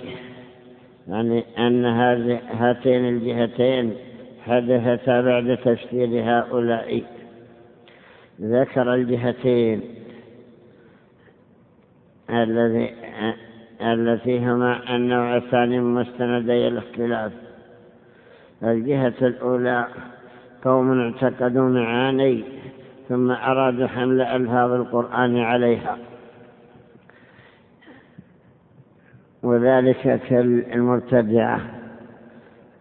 يعني أن هاتين الجهتين حدثتا بعد تفسير هؤلاء. ذكر الجهتين الذي التي هما النوع الثاني من مستندي الاختلاف. الجهة الأولى قوم اعتقدوا معاني ثم أرادوا حمل ألفاظ القرآن عليها. وذلك كالمرتدعة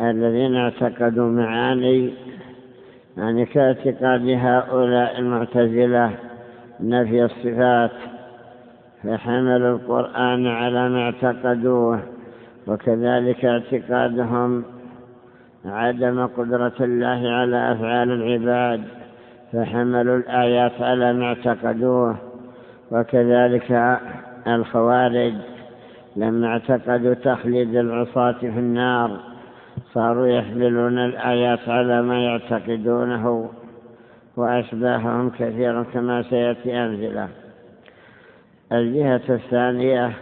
الذين اعتقدوا معاني يعني كاعتقاد هؤلاء المعتزلة نفي الصفات فحملوا القرآن على ما اعتقدوه وكذلك اعتقادهم عدم قدرة الله على أفعال العباد فحملوا الآيات على ما اعتقدوه وكذلك الخوارج لما اعتقدوا تخليد العصاة في النار صاروا يحملون الآيات على ما يعتقدونه وأشباههم كثيرا كما سيأتي أمثلة. الجهة الثانية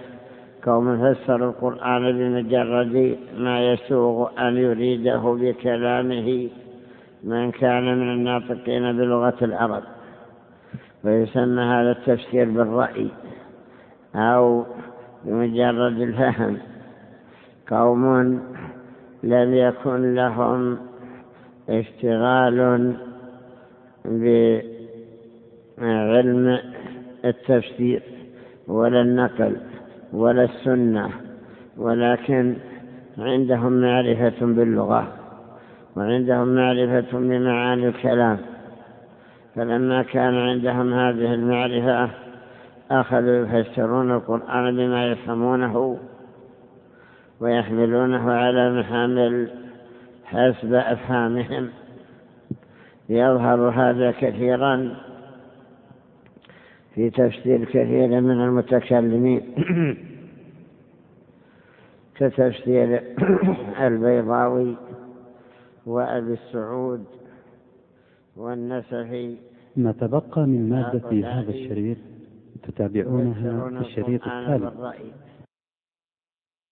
قوم فسروا القرآن بمجرد ما يسوغ أن يريده بكلامه من كان من الناطقين بلغة العرب. ويسمى هذا التفسير بالرأي أو بمجرد الفهم. قوم لم يكن لهم اشتغال بعلم التفسير. ولا النقل ولا السنة ولكن عندهم معرفة باللغة وعندهم معرفة بمعاني الكلام. فلما كان عندهم هذه المعرفة أخذوا يفسرون القرآن بما يفهمونه ويحملونه على محامل حسب أفهامهم. يظهر هذا كثيرا في تفسير كثير من المتكلمين. كتفسير البيضاوي وأبي السعود والنسفي ما تبقى من مادة هذا الشريط تتابعونها في الشريط التالي.